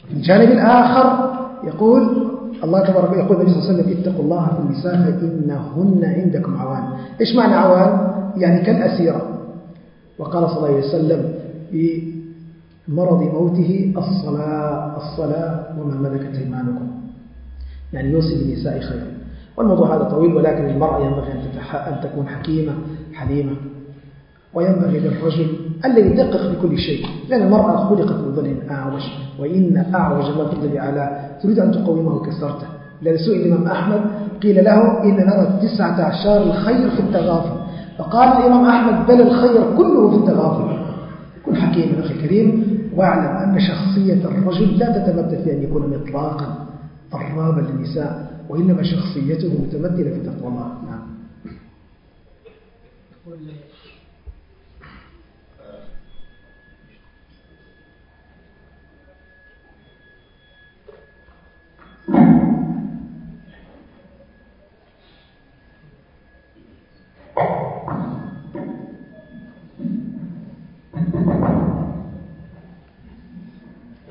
في الجانب الآخر يقول الله تبارك يقول النبي صلى الله عليه وسلم اتقوا الله في النساء فإنهن عندكم عوان. إيش معنى عوان؟ يعني كالأسيرة. وقال صلى الله عليه وسلم في مرض موته الصلاة الصلاة وما ملكت أيمانكم. يعني يوصي بالنساء خيرا والموضوع هذا طويل ولكن المرأة ينبغي أن تكون حكيمة حليمة. وينبغي للرجل ألا يدقق في كل شيء لأن المرأة خلقت من ظل أعوج وإن أعوج ما الظل أعلاه تريد أن تقومه كسرته. لأن سئل الإمام أحمد قيل له إن نرى تسعة عشر الخير في التغافل. فقال الإمام أحمد بل الخير كله في التغافل. كن حكيما أخي الكريم واعلم أن شخصية الرجل لا تتمثل في أن يكون مطلاقا ضرابا للنساء وإنما شخصيته متمثلة في تقوى الله. نعم.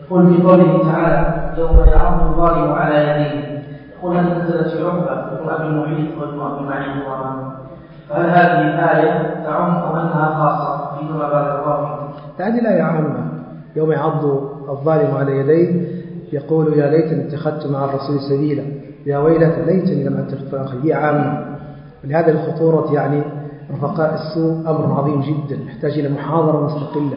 يقول في قوله تعالى يوم يعض الظالم على يديه يقول هل نزلت في عقبة؟ القران المحيط والمؤمن عليه فهل هذه الآية تعم أو أنها خاصة؟ في بعد الله هذه الآية عامة يوم يعض الظالم على يديه يقول يا ليتني اتخذت مع الرسول سبيلا. يا ويلتى ليتني لم أتخذ فلاخي هي عامة ولهذا الخطورة يعني رفقاء السوء أمر عظيم جدا يحتاج إلى محاضرة مستقلة.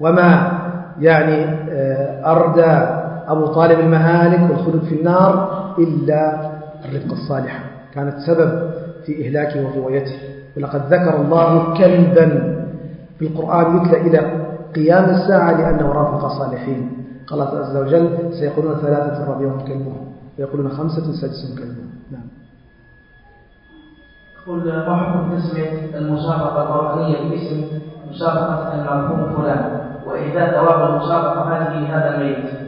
وما يعني آه، أردى أبو طالب المهالك والخلود في النار إلا الرفقة الصالحة. كانت سبب في إهلاكه وغوايته ولقد ذكر الله كلبا في القرآن يتلى إلى قيام الساعة لأنه رافق صالحين قال عز وجل سيقولون ثلاثة رابعهم كلبهم. ويقولون خمسة سادسهم كلبهم. نعم. قل ما حكم تسمية المسابقة القرآنية باسم مسابقة المرحوم فلان؟ وإهداء ثواب المسابقة هذه لهذا الميت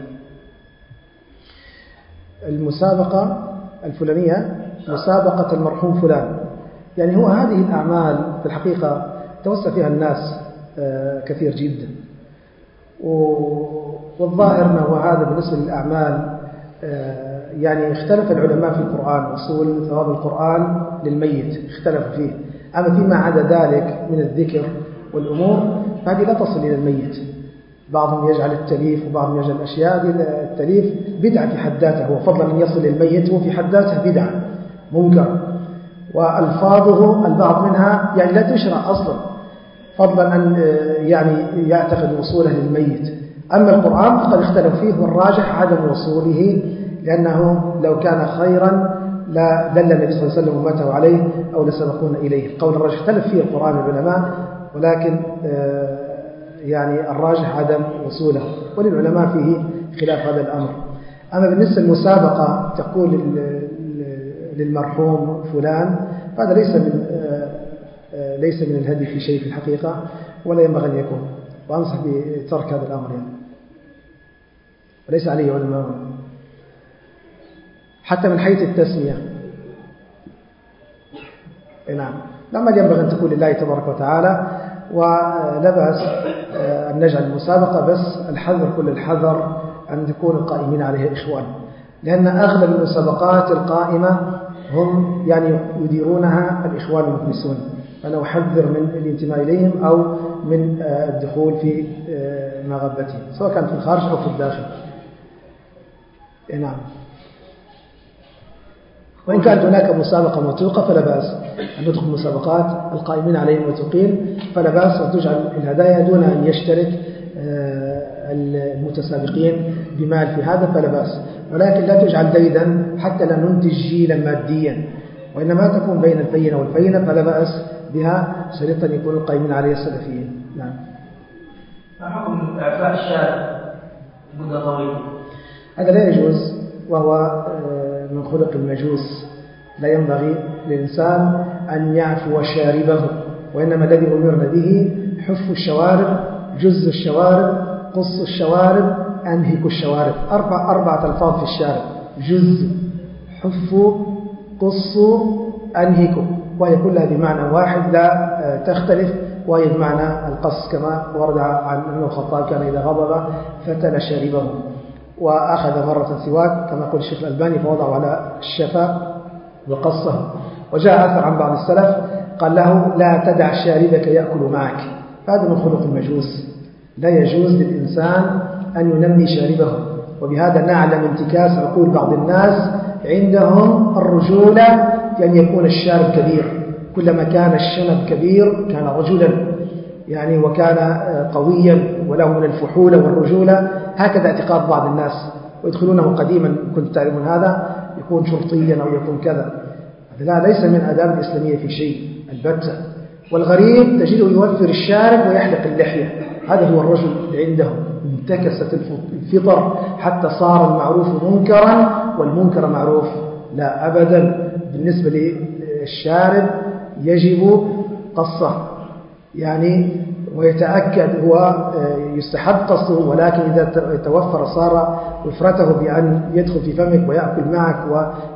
المسابقة الفلانية مسابقة المرحوم فلان. يعني هو هذه الأعمال في الحقيقة توسع فيها الناس آه، كثير جدا. والظاهر أنه هذا بالنسبة للأعمال آه، يعني اختلف العلماء في القرآن. وصول ثواب القرآن للميت اختلفوا فيه. أما فيما عدا ذلك من الذكر والأمور فهذه لا تصل إلى الميت. بعضهم يجعل التليف وبعضهم يجعل الأشياء التليف بدعة في حد ذاته وفضلا أن يصل للميت هو في حد ذاته بدعة منكر. وألفاظه البعض منها يعني لا تشرع أصلا فضلا أن يعني يعتقد وصوله للميت. أما القرآن فقد اختلف فيه والراجح عدم وصوله لأنه لو كان خيرا لا دل النبي صلى الله عليه وسلم أمته عليه أو لسبقونا إليه. قول الراجح اختلف فيه القرآن العلماء ولكن آه، يعني الراجح عدم وصوله وللعلماء فيه خلاف هذا الأمر. أما بالنسبة للمسابقة تقول للمرحوم فلان هذا ليس من آه، ليس من الهدي في شيء في الحقيقة ولا ينبغي أن يكون. وأنصح بترك هذا الأمر يعني. وليس عليه علماء. حتى من حيث التسمية. نعم. لما ينبغي أن تقول لله تبارك وتعالى ولا بأس آه، أن نجعل المسابقة بس الحذر كل الحذر أن يكون القائمين عليها إخوان. لأن أغلب المسابقات القائمة هم يعني يديرونها الإخوان المخلصون أنا أحذر من الانتماء إليهم أو من آه، الدخول في آه، مغبتهم سواء كان في الخارج أو في الداخل. نعم. وإن كانت هناك مسابقة موثوقة فلا بأس. أن تدخل مسابقات القائمين عليهم موثوقين فلا بأس أن تجعل الهدايا دون أن يشترك آه، المتسابقين بمال في هذا فلا بأس. ولكن لا تجعل ديدا حتى لا ننتج جيلا ماديا. وإنما تكون بين الفينة والفينة فلا بأس بها شريطا يكون القائمين عليها السلفيين. نعم. حكم إعفاء الشارع مدة طويلة. هذا لا يجوز وهو من خلق المجوس لا ينبغي للإنسان أن يعفو شاربه وإنما الذي أمرنا به حف الشوارب جز الشوارب قص الشوارب أنهك الشوارب. أربع أربعة ألفاظ في الشارب. جز حف قص أنهك. وهي كلها بمعنى واحد لا آه، تختلف. وهي بمعنى القص كما ورد عن ابن الخطاب كان إذا غضب فتل شاربه وأخذ مرة سواك كما يقول الشيخ الألباني فوضعه على الشفاء وقصه وجاء أثر عن بعض السلف قال له لا تدع شاربك يأكل معك. هذا من خلق المجوس. لا يجوز للإنسان أن ينمي شاربه. وبهذا نعلم انتكاس عقول بعض الناس عندهم الرجولة أن يكون الشارب كبير. كلما كان الشنب كبير كان رجلا يعني وكان قويا وله من الفحولة والرجولة. هكذا اعتقاد بعض الناس ويدخلونه قديما كنت تعلمون هذا يكون شرطيا أو يكون كذا. لا ليس من أداب الإسلامية في شيء البتة. والغريب تجده يوفر الشارب ويحلق اللحية. هذا هو الرجل عنده انتكست الفطر حتى صار المعروف منكرا والمنكر معروف. لا أبدا. بالنسبة للشارب يجب قصه. يعني ويتأكد هو آه، يستحب قصه ولكن إذا توفر صار وفرته بأن يدخل في فمك ويأكل معك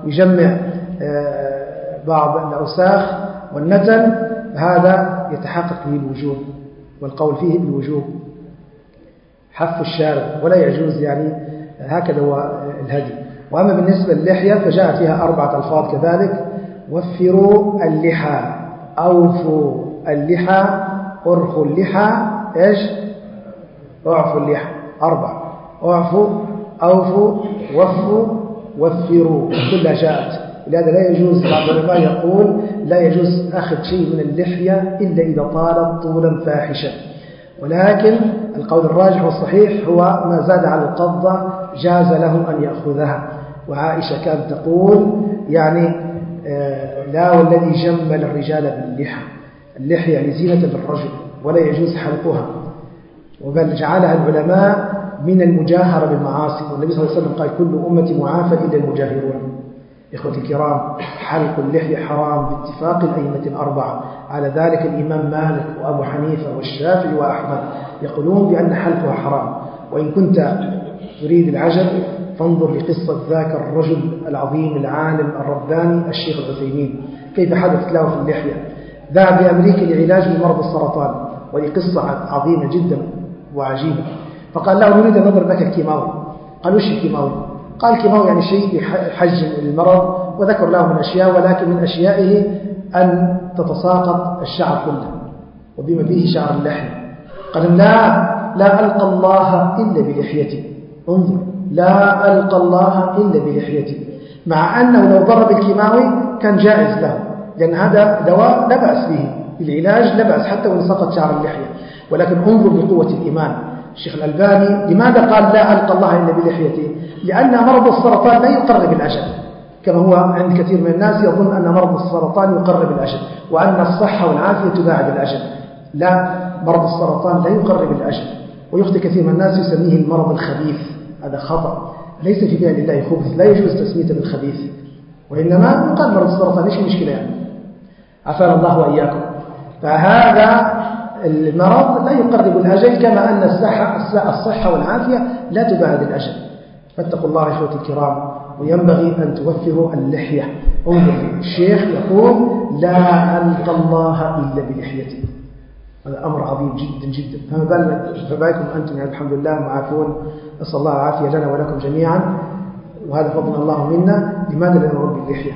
ويجمع آه، بعض الأوساخ والنتن هذا يتحقق به الوجوب والقول فيه بالوجوب. حف الشارب ولا يجوز يعني هكذا هو الهدي. وأما بالنسبة للحية فجاءت فيها أربعة ألفاظ كذلك وفروا اللحى أوفوا. اللحى أرخوا اللحى إيش؟ أعفوا اللحى. أربع. أعفوا أوفوا وفوا وفروا كلها جاءت لهذا لا يجوز بعض العلماء يقول لا يجوز أخذ شيء من اللحية إلا إذا طالت طولا فاحشا ولكن القول الراجح والصحيح هو ما زاد على القبضة جاز له أن يأخذها. وعائشة كانت تقول يعني آه، لا والذي جمل الرجال باللحى. اللحية يعني زينة للرجل ولا يجوز حلقها وبل جعلها العلماء من المجاهرة بالمعاصي. والنبي صلى الله عليه وسلم قال كل أمة معافى إلا المجاهرون. إخوة الكرام حلق اللحية حرام باتفاق الأئمة الأربعة. على ذلك الإمام مالك وأبو حنيفة والشافعي وأحمد يقولون بأن حلقها حرام. وإن كنت تريد العجب فانظر لقصة ذاك الرجل العظيم العالم الرباني الشيخ العثيمين. كيف حدثت له في اللحية؟ ذهب لأمريكا لعلاج مرض السرطان وهي قصة عظيمة جدا وعجيبة. فقال له نريد أن نضرب لك الكيماوي. قال وش الكيماوي؟ قال الكيماوي يعني شيء يحجم المرض وذكر له من أشياء ولكن من أشيائه أن تتساقط الشعر كله وبما فيه شعر اللحم. قال لا لا ألقى الله إلا بلحيتي. انظر لا ألقى الله إلا بلحيتي مع أنه لو ضرب الكيماوي كان جائز له. لأن هذا دواء لا بأس به العلاج لا بأس حتى وإن سقط شعر اللحية. ولكن انظر بقوة الإيمان. الشيخ الألباني لماذا قال لا ألقى الله إلا بلحيته لأن مرض السرطان لا يقرب الأجل. كما هو عند كثير من الناس يظن أن مرض السرطان يقرب الأجل وأن الصحة والعافية تباعد الأجل. لا مرض السرطان لا يقرب الأجل. ويخطي كثير من الناس يسميه المرض الخبيث. هذا خطأ. ليس في فعل الله خبث لا يجوز تسميته بالخبيث. وإنما يقال مرض السرطان إيش المشكلة يعني؟ عفانا الله وإياكم. فهذا المرض لا يقرب الأجل كما أن الصحة, الصحة والعافية لا تباعد الأجل. فاتقوا الله إخوتي الكرام وينبغي أن توفروا اللحية. انظر الشيخ يقول لا ألقى الله إلا بلحيته هذا أمر عظيم جدا جدا. فما بالكم أنتم؟ يعني الحمد لله معافون. نسأل الله العافية لنا ولكم جميعا. وهذا فضل الله منا. لماذا لا نربي اللحية؟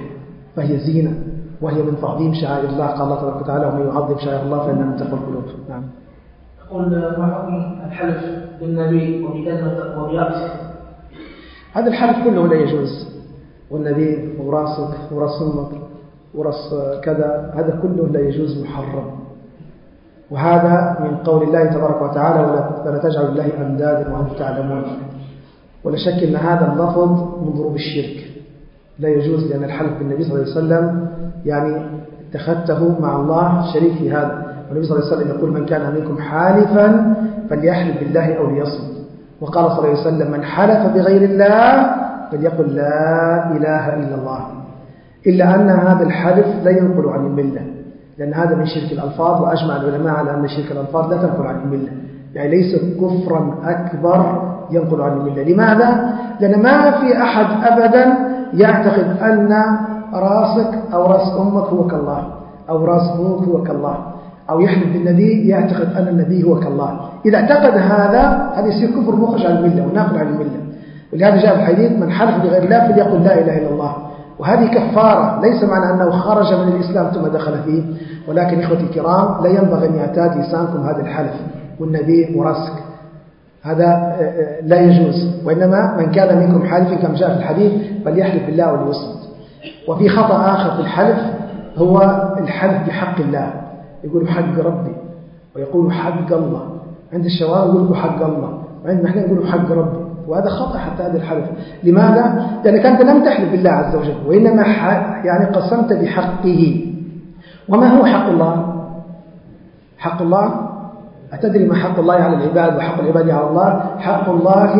فهي زينة. وهي من تعظيم شعائر الله. قال الله تبارك وتعالى ومن يعظم شعائر الله فإنها من تقوى القلوب. نعم. يقول ما حكم الحلف بالنبي وبكلمة وبرأسه هذا الحلف كله لا يجوز. والنبي وراسك وراس أمك وراس كذا هذا كله لا يجوز محرم. وهذا من قول الله تبارك وتعالى ولا تجعلوا الله أندادا وأنتم تعلمون. ولا شك أن هذا اللفظ من ضروب الشرك. لا يجوز لأن الحلف بالنبي صلى الله عليه وسلم يعني اتخذته مع الله شريك في هذا. والنبي صلى الله عليه وسلم يقول من كان منكم حالفا فليحلف بالله أو ليصمت. وقال صلى الله عليه وسلم من حلف بغير الله فليقل لا إله إلا الله. إلا أن هذا الحلف لا ينقل عن الملة. لأن هذا من شرك الألفاظ وأجمع العلماء على أن شرك الألفاظ لا تنقل عن الملة. يعني ليس كفرا أكبر ينقل عن الملة. لماذا؟ لأن ما في أحد أبدا يعتقد أن راسك أو راس أمك هو كالله أو راس أبوك هو كالله أو يحلف بالنبي يعتقد أن النبي هو كالله. إذا اعتقد هذا هذا يصير كفر مخرج عن الملة وناقل عن الملة. ولهذا جاء الحديث من حلف بغير الله فليقل لا إله إلا الله. وهذه كفارة ليس معنى أنه خرج من الإسلام ثم دخل فيه. ولكن إخوتي الكرام لا ينبغي أن يعتاد لسانكم هذا الحلف والنبي مرسك هذا آه، آه، لا يجوز. وإنما من كان منكم حالفا كما جاء في الحديث فليحلف بالله وليصمت وفي خطأ آخر في الحلف هو الحلف بحق الله. يقول حق ربي ويقول حق الله. عند الشوارع يقول حق الله. وعند نحن يقول حق ربي. وهذا خطأ حتى هذا الحلف. لماذا؟ لأنك أنت لم تحلف بالله عز وجل وإنما يعني قسمت بحقه. وما هو حق الله؟ حق الله أتدري ما حق الله على العباد وحق العباد على الله؟ حق الله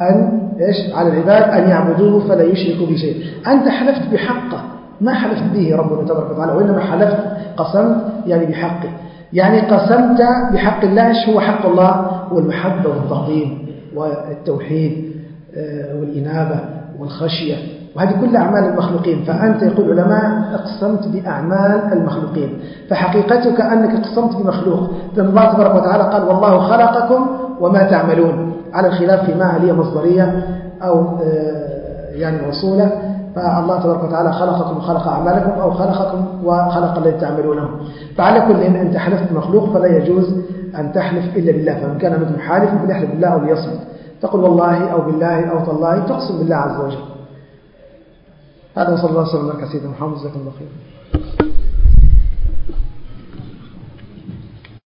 أن إيش؟ على العباد أن يعبدوه فلا يشركوا به شيء. أنت حلفت بحقه ما حلفت به ربنا تبارك وتعالى وإنما حلفت قسمت يعني بحقه يعني قسمت بحق الله إيش هو حق الله؟ هو المحبة والتعظيم والتوحيد آه، والإنابة والخشية. وهذه كل أعمال المخلوقين. فأنت يقول العلماء أقسمت بأعمال المخلوقين. فحقيقتك أنك أقسمت بمخلوق. لأن الله تبارك وتعالى قال والله خلقكم وما تعملون. على الخلاف في ما هي مصدرية أو آه، يعني موصولة فالله تبارك وتعالى خلقكم وخلق أعمالكم أو خلقكم وخلق الذي تعملونه. فعلى كل إن أنت حلفت بمخلوق فلا يجوز أن تحلف إلا بالله. فمن كان منكم حالف فليحلف بالله أو ليصمت. تقول والله أو بالله أو تالله تقسم بالله عز وجل. هذا وصلى الله وسلم على سيدنا محمد جزاكم الله خير